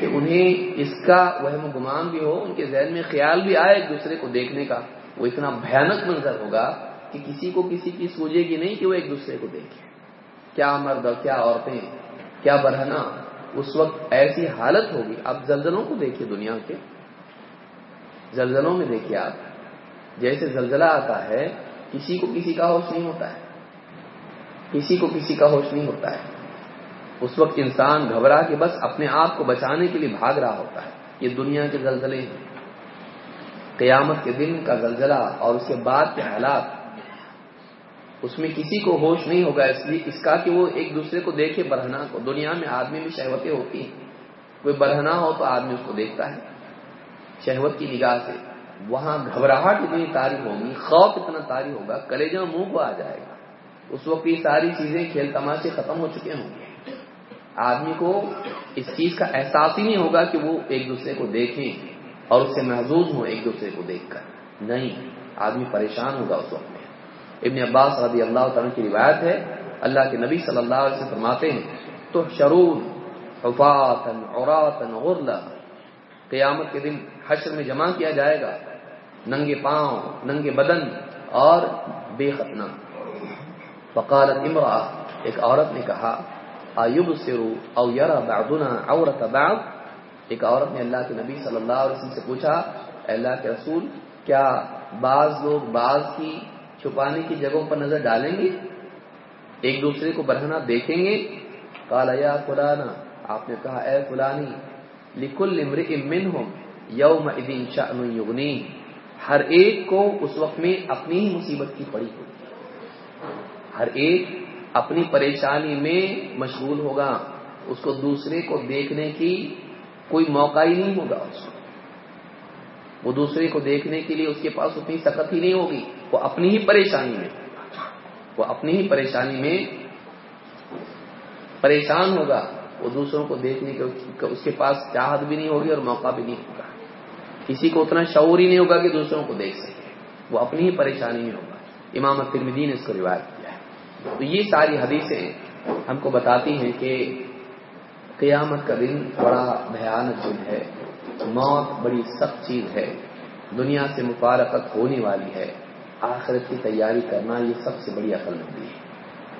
کہ انہیں اس کا وہم گمان بھی ہو، ان کے ذہن میں خیال بھی آئے ایک دوسرے کو دیکھنے کا، وہ اتنا بھیانک منظر ہوگا کہ کسی کو کسی کی سوجے گی نہیں کہ وہ ایک دوسرے کو دیکھے۔ کیا مرد اور کیا عورتیں، کیا برہنا اس وقت ایسی حالت ہوگی؟ آپ زلزلوں کو دیکھیے دنیا کے۔ زلزلوں میں دیکھیے آپ، جیسے زلزلہ آتا ہے، کسی کو کسی کا ہوش نہیں ہوتا ہے۔ کسی کو کسی کا ہوش نہیں ہوتا ہے۔ اس وقت انسان گھبرا کے بس اپنے آپ کو بچانے کے لیے بھاگ رہا ہوتا ہے۔ یہ دنیا کے زلزلے ہیں۔ قیامت کے دن کا زلزلہ اور اس کے بعد کے حالات۔ اس میں کسی کو ہوش نہیں ہوگا اس لیے اس کا کہ وہ ایک دوسرے کو دیکھے برہنا کو۔ دنیا میں آدمی میں شہوتیں ہوتی ہیں۔ کوئی برہنا ہو تو آدمی اس کو دیکھتا ہے۔ شہوت کی نگاہ سے۔ وہاں گھبراہٹ اتنی تاری ہوگی، خوف اتنا تاری ہوگا، کلیجہ منہ کو آ جائے گا۔ اس وقت یہ ساری چیزیں کھیل تماشے ختم ہو چکے ہوں گے۔ آدمی کو اس چیز کا احساس ہی نہیں ہوگا کہ وہ ایک دوسرے کو دیکھیں اور اس سے محظوظ ہوں ایک دوسرے کو دیکھ کر۔ نہیں، آدمی پریشان ہوگا اس وقت میں۔ ابن عباس رضی اللہ تعالیٰ کی روایت ہے، اللہ کے نبی صلی اللہ علیہ وسلم فرماتے ہیں تو شرون حفاطن عوراتن غرلا۔ قیامت کے دن حشر میں جمع کیا جائے گا۔ ننگے پاؤں، ننگے بدن اور بے ختنہ۔ فقالت امرا ایک عورت نے کہا ایوب سرو او یرا بعضنا عورت بعض. ایک عورت نے اللہ کے نبی صلی اللہ علیہ وسلم سے پوچھا، اے اللہ کے رسول، کیا بعض لوگ بعض کی چھپانے کی جگہوں پر نظر ڈالیں گے؟ ایک دوسرے کو برہنا دیکھیں گے؟ کالا یا فلانا، آپ نے کہا، اے فلانی، لکل امر امن ہوں یوم ادین شاہ یغنی، ہر ایک کو اس وقت میں اپنی ہی مصیبت کی پڑی ہوگی۔ ہر ایک اپنی پریشانی میں مشغول ہوگا، اس کو دوسرے کو دیکھنے کی کوئی موقع ہی نہیں ہوگا اس کو۔ وہ دوسرے کو دیکھنے کے لیے اس کے پاس اتنی سخت ہی نہیں ہوگی، وہ اپنی ہی پریشانی میں۔ وہ اپنی ہی پریشانی میں پریشان ہوگا، وہ دوسروں کو دیکھنے کے اس کے پاس چاہت بھی نہیں ہوگی اور موقع بھی نہیں ہوگا۔ کسی کو اتنا شعور ہی نہیں ہوگا کہ دوسروں کو دیکھ سکے۔ وہ اپنی ہی پریشانی میں ہوگا۔ امام ترمدین نے اس کو روایت کیا تو یہ ساری حدیثیں ہم کو بتاتی ہیں کہ قیامت کا دن بڑا بھیانک دن ہے۔ موت بڑی سخت چیز ہے۔ دنیا سے مفارقت ہونے والی ہے۔ آخرت کی تیاری کرنا یہ سب سے بڑی عقل مندی ہے۔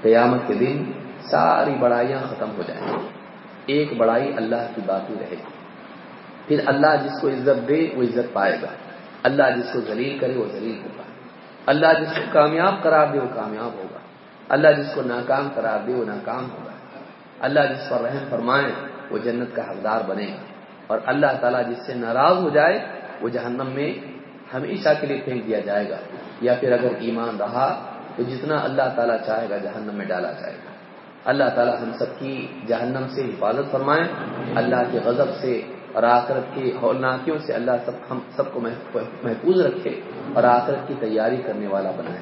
قیامت کے دن ساری بڑائیاں ختم ہو جائیں۔ گی ایک بڑائی اللہ کی بات ہی رہے۔ گی پھر اللہ جس کو عزت دے وہ عزت پائے گا۔ اللہ جس کو ذلیل کرے وہ ذلیل ہوگا۔ اللہ جس کو کامیاب قرار دے وہ کامیاب ہوگا۔ اللہ جس کو ناکام قرار دے، وہ ناکام ہوگا۔ اللہ جس پر رحم فرمائے، وہ جنت کا حقدار بنے گا۔ اور اللہ تعالیٰ جس سے ناراض ہو جائے، وہ جہنم میں ہمیشہ کے لیے پھینک دیا جائے گا۔ یا پھر اگر ایمان رہا، تو جتنا اللہ تعالیٰ چاہے گا، جہنم میں ڈالا جائے گا۔ اللہ تعالیٰ ہم سب کی جہنم سے حفاظت فرمائے۔ اللہ کے غضب سے اور آخرت کی ہولناکیوں سے اللہ سب ہم سب کو محفوظ رکھے اور آخرت کی تیاری کرنے والا بنائے۔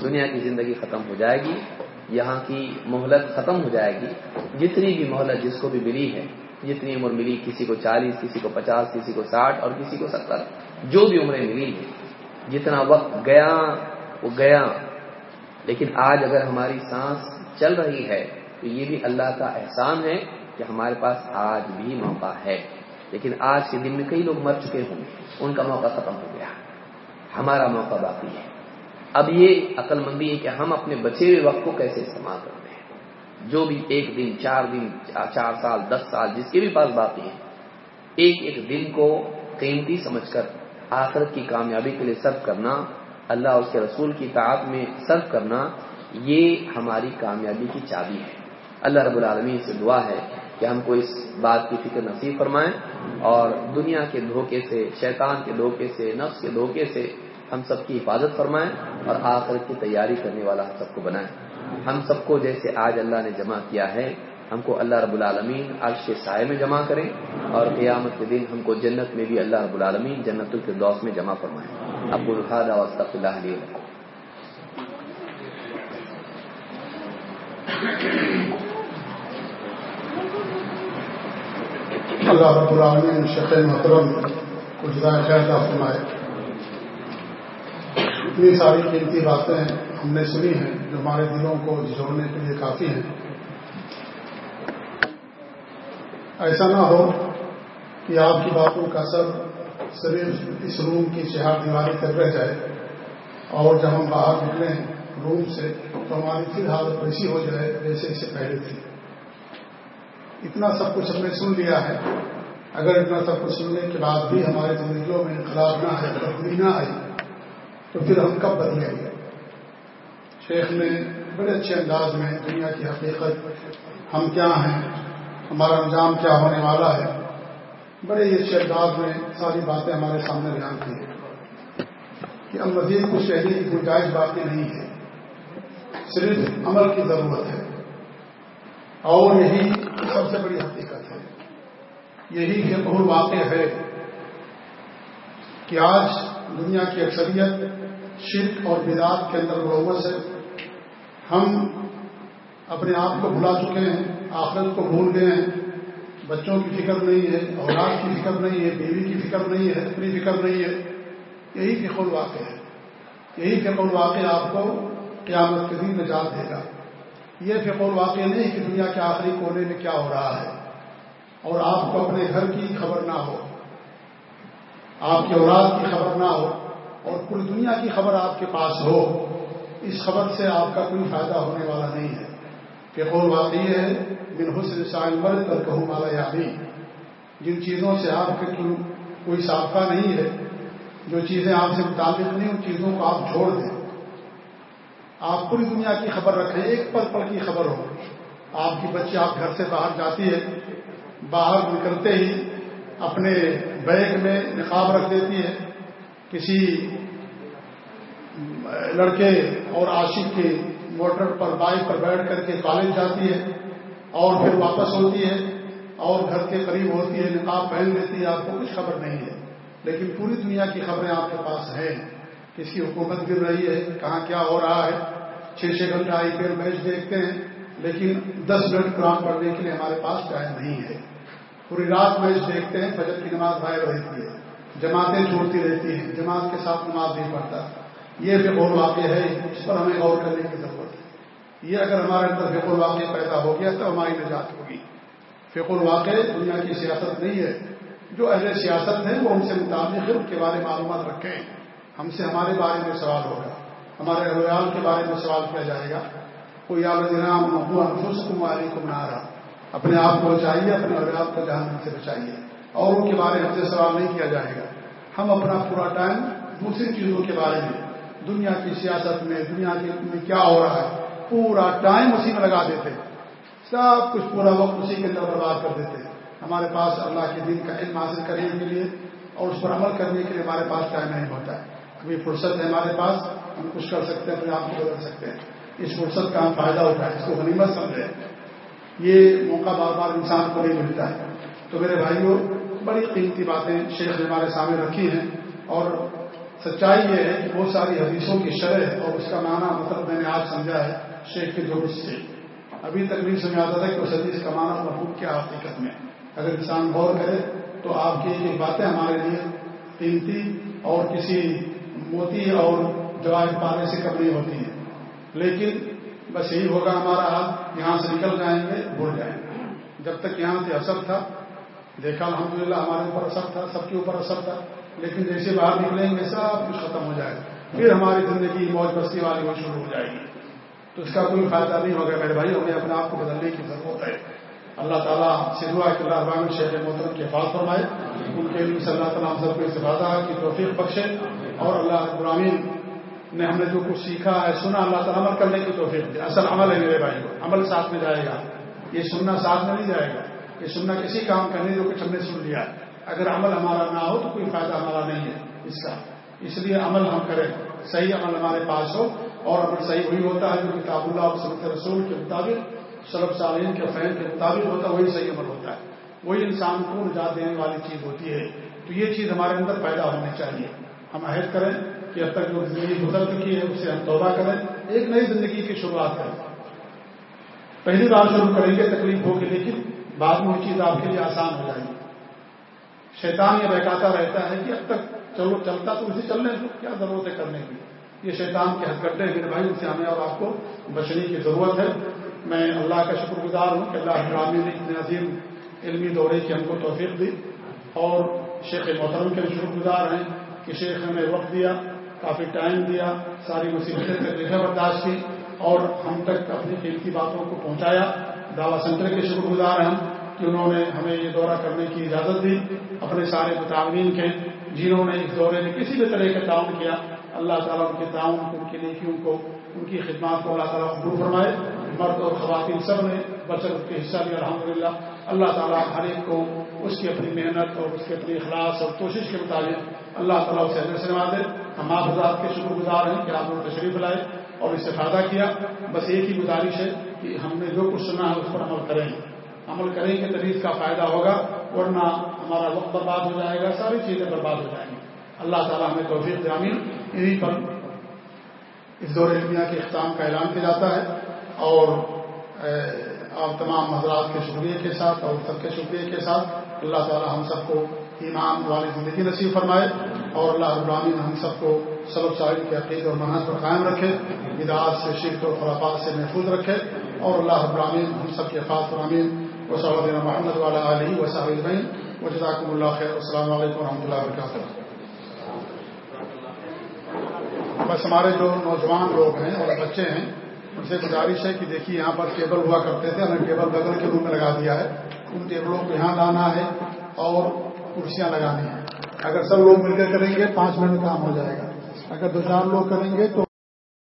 دنیا کی زندگی ختم ہو جائے گی، یہاں کی مہلت ختم ہو جائے گی۔ جتنی بھی مہلت جس کو بھی ملی ہے، جتنی عمر ملی کسی کو چالیس، کسی کو پچاس، کسی کو ساٹھ اور کسی کو ستر، جو بھی عمریں ملی ہیں، جتنا وقت گیا، وہ گیا۔ لیکن آج اگر ہماری سانس چل رہی ہے، تو یہ بھی اللہ کا احسان ہے کہ ہمارے پاس آج بھی موقع ہے۔ لیکن آج کے دن میں کئی لوگ مر چکے ہوں ان کا موقع ختم ہو گیا۔ ہمارا موقع باقی ہے۔ اب یہ عقل مندی ہے کہ ہم اپنے بچے ہوئے وقت کو کیسے استعمال کرتے ہیں؟ جو بھی ایک دن، چار دن، چار سال، دس سال، جس کے بھی پاس باقی ہیں ایک ایک دن کو قیمتی سمجھ کر آخرت کی کامیابی کے لیے صرف کرنا، اللہ اس کے رسول کی تعات میں صرف کرنا، یہ ہماری کامیابی کی چابی ہے۔ اللہ رب العالمین سے دعا ہے کہ ہم کو اس بات کی فکر نصیب فرمائیں اور دنیا کے دھوکے سے، شیطان کے دھوکے سے، نفس کے دھوکے سے ہم سب کی حفاظت فرمائیں اور آخرت کی تیاری کرنے والا ہم سب کو بنائیں۔ ہم سب کو جیسے آج اللہ نے جمع کیا ہے، ہم کو اللہ رب العالمین آج سائے میں جمع کریں اور قیامت کے دن ہم کو جنت میں بھی اللہ رب العالمین جنت الفردوس میں جمع فرمائیں۔ ابو الخاد وسط اللہ علیہ اللہ رب العالمین شیخ محترم کو جزائے خیر فرمائے۔ اتنی ساری قیمتی باتیں ہم نے سنی ہیں جو ہمارے دلوں کو جوڑنے کے لیے کافی ہیں۔ ایسا نہ ہو کہ آپ کی باتوں کا سب صرف اس روم کی چہار دیواری تک رہ جائے اور جب ہم باہر نکلیں روم سے تو ہماری پھر حالت ویسی ہو جائے جیسے اس سے پہلے تھی۔ اتنا سب کچھ ہم نے سن لیا ہے۔ اگر اتنا سب کچھ سننے کے بعد بھی ہمارے زندگیوں میں انقلاب نہ آئے تبدیلی نہ آئی تو پھر ہم کب بدلیں گے؟ شیخ نے بڑے اچھے انداز میں دنیا کی حقیقت، ہم کیا ہیں، ہمارا انجام کیا ہونے والا ہے، بڑے ہی اچھے انداز میں ساری باتیں ہمارے سامنے بیان کی ہیں کہ اب مزید کچھ کہنے کی گنجائش باتیں نہیں ہے، صرف عمل کی ضرورت ہے۔ اور یہی سب سے بڑی حقیقت ہے۔ یہی کہ بہت واقع ہے کہ آج دنیا کی اکثریت شرک اور بدعات کے اندر بہت سے ہم اپنے آپ کو بھلا چکے ہیں، آخرت کو بھول گئے ہیں۔ بچوں کی فکر نہیں ہے، اولاد کی فکر نہیں ہے، بیوی کی فکر نہیں ہے، اپنی فکر نہیں ہے۔ یہی فکر واقع ہے۔ یہی فکر واقع آپ کو قیامت کے دن نجات دے گا۔ یہ فکر واقع نہیں کہ دنیا کے آخری کونے میں کیا ہو رہا ہے۔ اور آپ کو اپنے گھر کی خبر نہ ہو، آپ کی اولاد کی خبر نہ ہو۔ اور پوری دنیا کی خبر آپ کے پاس ہو، اس خبر سے آپ کا کوئی فائدہ ہونے والا نہیں ہے۔ کہ قول واقعی ہے بن حسن شاہ مرد کر کہوں مالا یادی جن چیزوں سے آپ کے کوئی سابقہ نہیں ہے، جو چیزیں آپ سے متعلق نہیں، ان چیزوں کو آپ چھوڑ دیں۔ آپ پوری دنیا کی خبر رکھیں، ایک پل پل کی خبر ہو۔ آپ کی بچی آپ گھر سے باہر جاتی ہے، باہر نکلتے ہی اپنے بیگ میں نقاب رکھ دیتی ہے۔ کسی لڑکے اور عاشق کے موٹر پر بائک پر بیٹھ کر کے کالج جاتی ہے اور پھر واپس ہوتی ہے اور گھر کے قریب ہوتی ہے، نقاب پہن لیتی ہے، آپ کو کچھ خبر نہیں ہے۔ لیکن پوری دنیا کی خبریں آپ کے پاس ہیں۔ کس کی حکومت گر رہی ہے، کہاں کیا ہو رہا ہے؟ چھ چھ گھنٹہ آئی پی ایل میچ دیکھتے ہیں، لیکن دس منٹ قرآن پڑھنے کے لیے ہمارے پاس ٹائم نہیں ہے۔ پوری رات میچ دیکھتے ہیں، فجر کی نماز غائب رہتی ہے۔ جماعتیں چھوڑتی رہتی ہیں، جماعت کے ساتھ نماز نہیں پڑھتا۔ یہ فکر واقع ہے، اس پر ہمیں غور کرنے کی ضرورت ہے۔ یہ اگر ہمارے اندر فکر واقع پیدا ہو گیا تو ہماری نجات ہوگی۔ فکر واقع دنیا کی سیاست نہیں ہے۔ جو اہل سیاست ہیں، وہ ہم سے متعلق ان کے بارے میں معلومات رکھیں۔ ہم سے ہمارے بارے میں سوال ہوگا۔ ہمارے رویال کے بارے میں سوال کیا جائے گا۔ کوئی نام محبوب کو نہ رہا اپنے آپ کو بچائیے، اپنے رویال کو جہاں سے بچائیے۔ اور ان کے بارے میں ہم سے سوال نہیں کیا جائے گا۔ ہم اپنا پورا ٹائم دوسری چیزوں کے بارے میں، دنیا کی سیاست میں، دنیا میں کیا ہو رہا ہے، پورا ٹائم اسی میں لگا دیتے سب کچھ پورا وقت اسی کے اندر برباد کر دیتے ہمارے پاس اللہ کے دن کا علم حاصل کرنے کے لیے اور اس پر عمل کرنے کے لیے ہمارے پاس ٹائم نہیں ہوتا ہے۔ کبھی فرصت ہے ہمارے پاس، ہم کچھ کر سکتے ہیں اپنے آپ کو بدل سکتے ہیں۔ اس فرصت کا ہم فائدہ اٹھائیں، اس کو غنیمت سمجھیں۔ یہ موقع بار بار انسان کو نہیں ملتا ہے۔ تو میرے بھائیوں بڑی قیمتی باتیں شیخ نے ہمارے سامنے رکھی ہیں اور سچائی یہ ہے کہ بہت ساری حدیثوں کی شرح اور اس کا معنی مطلب میں نے آج سمجھا ہے شیخ کے درست سے ابھی تک نہیں سمجھ آتا تھا کہ اس حدیث کا معنی محبوب کیا حقیقت میں۔ اگر انسان غور کرے تو آپ کی یہ باتیں ہمارے لیے قیمتی اور کسی موتی اور جواب پانے سے کم نہیں ہوتی ہیں۔ لیکن بس یہی ہوگا ہمارا ہاتھ یہاں سے نکل جائیں گے، بھول جائیں گے۔ جب تک یہاں سے اثر تھا دیکھا الحمدللہ ہمارے اوپر اثر تھا، سب کے اوپر اثر تھا، لیکن جیسے باہر نکلیں گے، سب کچھ ختم ہو جائے گا۔ پھر ہماری زندگی موج بستی والی وہ شروع ہو جائے گی۔ تو اس کا کوئی فائدہ نہیں ہوگا۔ میرے بھائی، ہمیں اپنے آپ کو بدلنے کی ضرورت ہے۔ اللہ تعالیٰ سے دعا کہ اللہ ابان شہر محترم کے حفاظ فرمائے۔ ان کے لیے صلی اللہ تعالیٰ ہم سب کو استفادہ کی توفیق بخشے۔ اور اللہ ابراہین نے ہم نے جو کچھ سیکھا ہے، سنا، اللہ تعالیٰ عمل کرنے کی توفیق دے۔ اصل عمل ہے میرے بھائی کو عمل ساتھ میں جائے گا۔ یہ سننا ساتھ میں نہیں جائے گا۔ یہ سننا کسی کام کا نہیں جو کچھ ہم نے سن لیا اگر عمل ہمارا نہ ہو تو کوئی فائدہ ہمارا نہیں ہے۔ اس کا۔ اس لیے عمل ہم کریں۔ صحیح عمل ہمارے پاس ہو اور عمل صحیح وہی ہوتا ہے جو کتاب اللہ اور سمت رسول کے مطابق سلب سالین کے فین کے مطابق ہوتا ہے، وہی صحیح عمل ہوتا ہے۔ وہی انسان کو نجات دینے والی چیز ہوتی ہے۔ تو یہ چیز ہمارے اندر پیدا ہونی چاہیے۔ ہم عہد کریں کہ اب تک جو زندگی گزر چکی ہے، اس سے ہم توبہ کریں۔ ایک نئی زندگی کی شروعات کریں۔ پہلی بار شروع کریں گے تکلیف ہوگی لیکن بعد میں وہ چیز آپ کے لیے آسان ہو جائے گی۔ شیطان یہ بہکاتا رہتا ہے کہ اب تک چلو، چلتا تو اسے چلنے کو، کیا ضرورت ہے کرنے کی؟ یہ شیطان کے حد کرتے ہیں بھائی، ان سے ہمیں اور آپ کو بچنے کی ضرورت ہے۔ میں اللہ کا شکر گزار ہوں کہ اللہ ابرامی نے اتنے عظیم علمی دورے کی ہم کو توفیق دی۔ اور شیخ محترم کے بھی شکر گزار ہیں کہ شیخ نے ہمیں وقت دیا، کافی ٹائم دیا، ساری مصیبتیں تکلیفیں برداشت کی اور ہم تک اپنی قیمتی باتوں کو پہنچایا۔ دعوی سینٹر کے شکر گزار ہیں ہم کہ انہوں نے ہمیں یہ دورہ کرنے کی اجازت دی، اپنے سارے متعمین کے جنہوں نے اس دورے میں کسی بھی طرح کا تعاون کیا، اللہ تعالیٰ ان کے تعاون کو، ان کی نیکیوں کو، ان کی خدمات کو اللہ تعالیٰ قبول فرمائے۔ مرد اور خواتین سب نے بچت کے حصہ لیا الحمد اللہ تعالیٰ ہر ایک کو اس کی اپنی محنت اور اس کے اپنی اخلاص اور کوشش کے مطابق اللہ تعالیٰ اسے اندر سے دے ہم آپ حضرات کے شکر گزار ہیں کہ آپ لوگ تشریف لائے۔ اور اس سے فائدہ کیا، بس ایک ہی گزارش ہے کہ ہم نے جو کچھ سنا ہے اس پر عمل کریں۔ عمل کریں گے تبھی اس کا فائدہ ہوگا، ورنہ ہمارا وقت برباد ہو جائے گا، ساری چیزیں برباد ہو جائیں گی۔ اللہ تعالیٰ ہمیں توفیق جامع انہیں پر اس دور دنیا کے اختتام کا اعلان کیا جاتا ہے۔ اور آپ تمام حضرات کے شکریہ کے ساتھ اور سب کے شکریہ کے ساتھ اللہ تعالیٰ ہم سب کو ایمان والی زندگی نصیب فرمائے۔ اور اللہ ابراہین ہم سب کو سبق صاحب کے عقید اور محنت پر قائم رکھے اداعت سے شرک اور خرافات سے محفوظ رکھے اور اللہ ابراہین ہم سب کے خاص فرامین و صحمد محمد والا علیہ و صاحب و جزاکم اللہ خیر۔ السلام علیکم و رحمۃ اللہ وبرکاتہ۔ بس ہمارے جو نوجوان لوگ ہیں اور بچے ہیں، ان سے گزارش ہے کہ دیکھیے یہاں پر ٹیبل ہوا کرتے تھے، ہمیں ٹیبل بغل کے روم میں لگا دیا ہے۔ ان ٹیبلوں کو یہاں لانا ہے اور کرسیاں لگانی ہیں۔ اگر سب لوگ مل کر کریں گے، پانچ منٹ کام ہو جائے گا۔ اگر دو چار لوگ کریں گے تو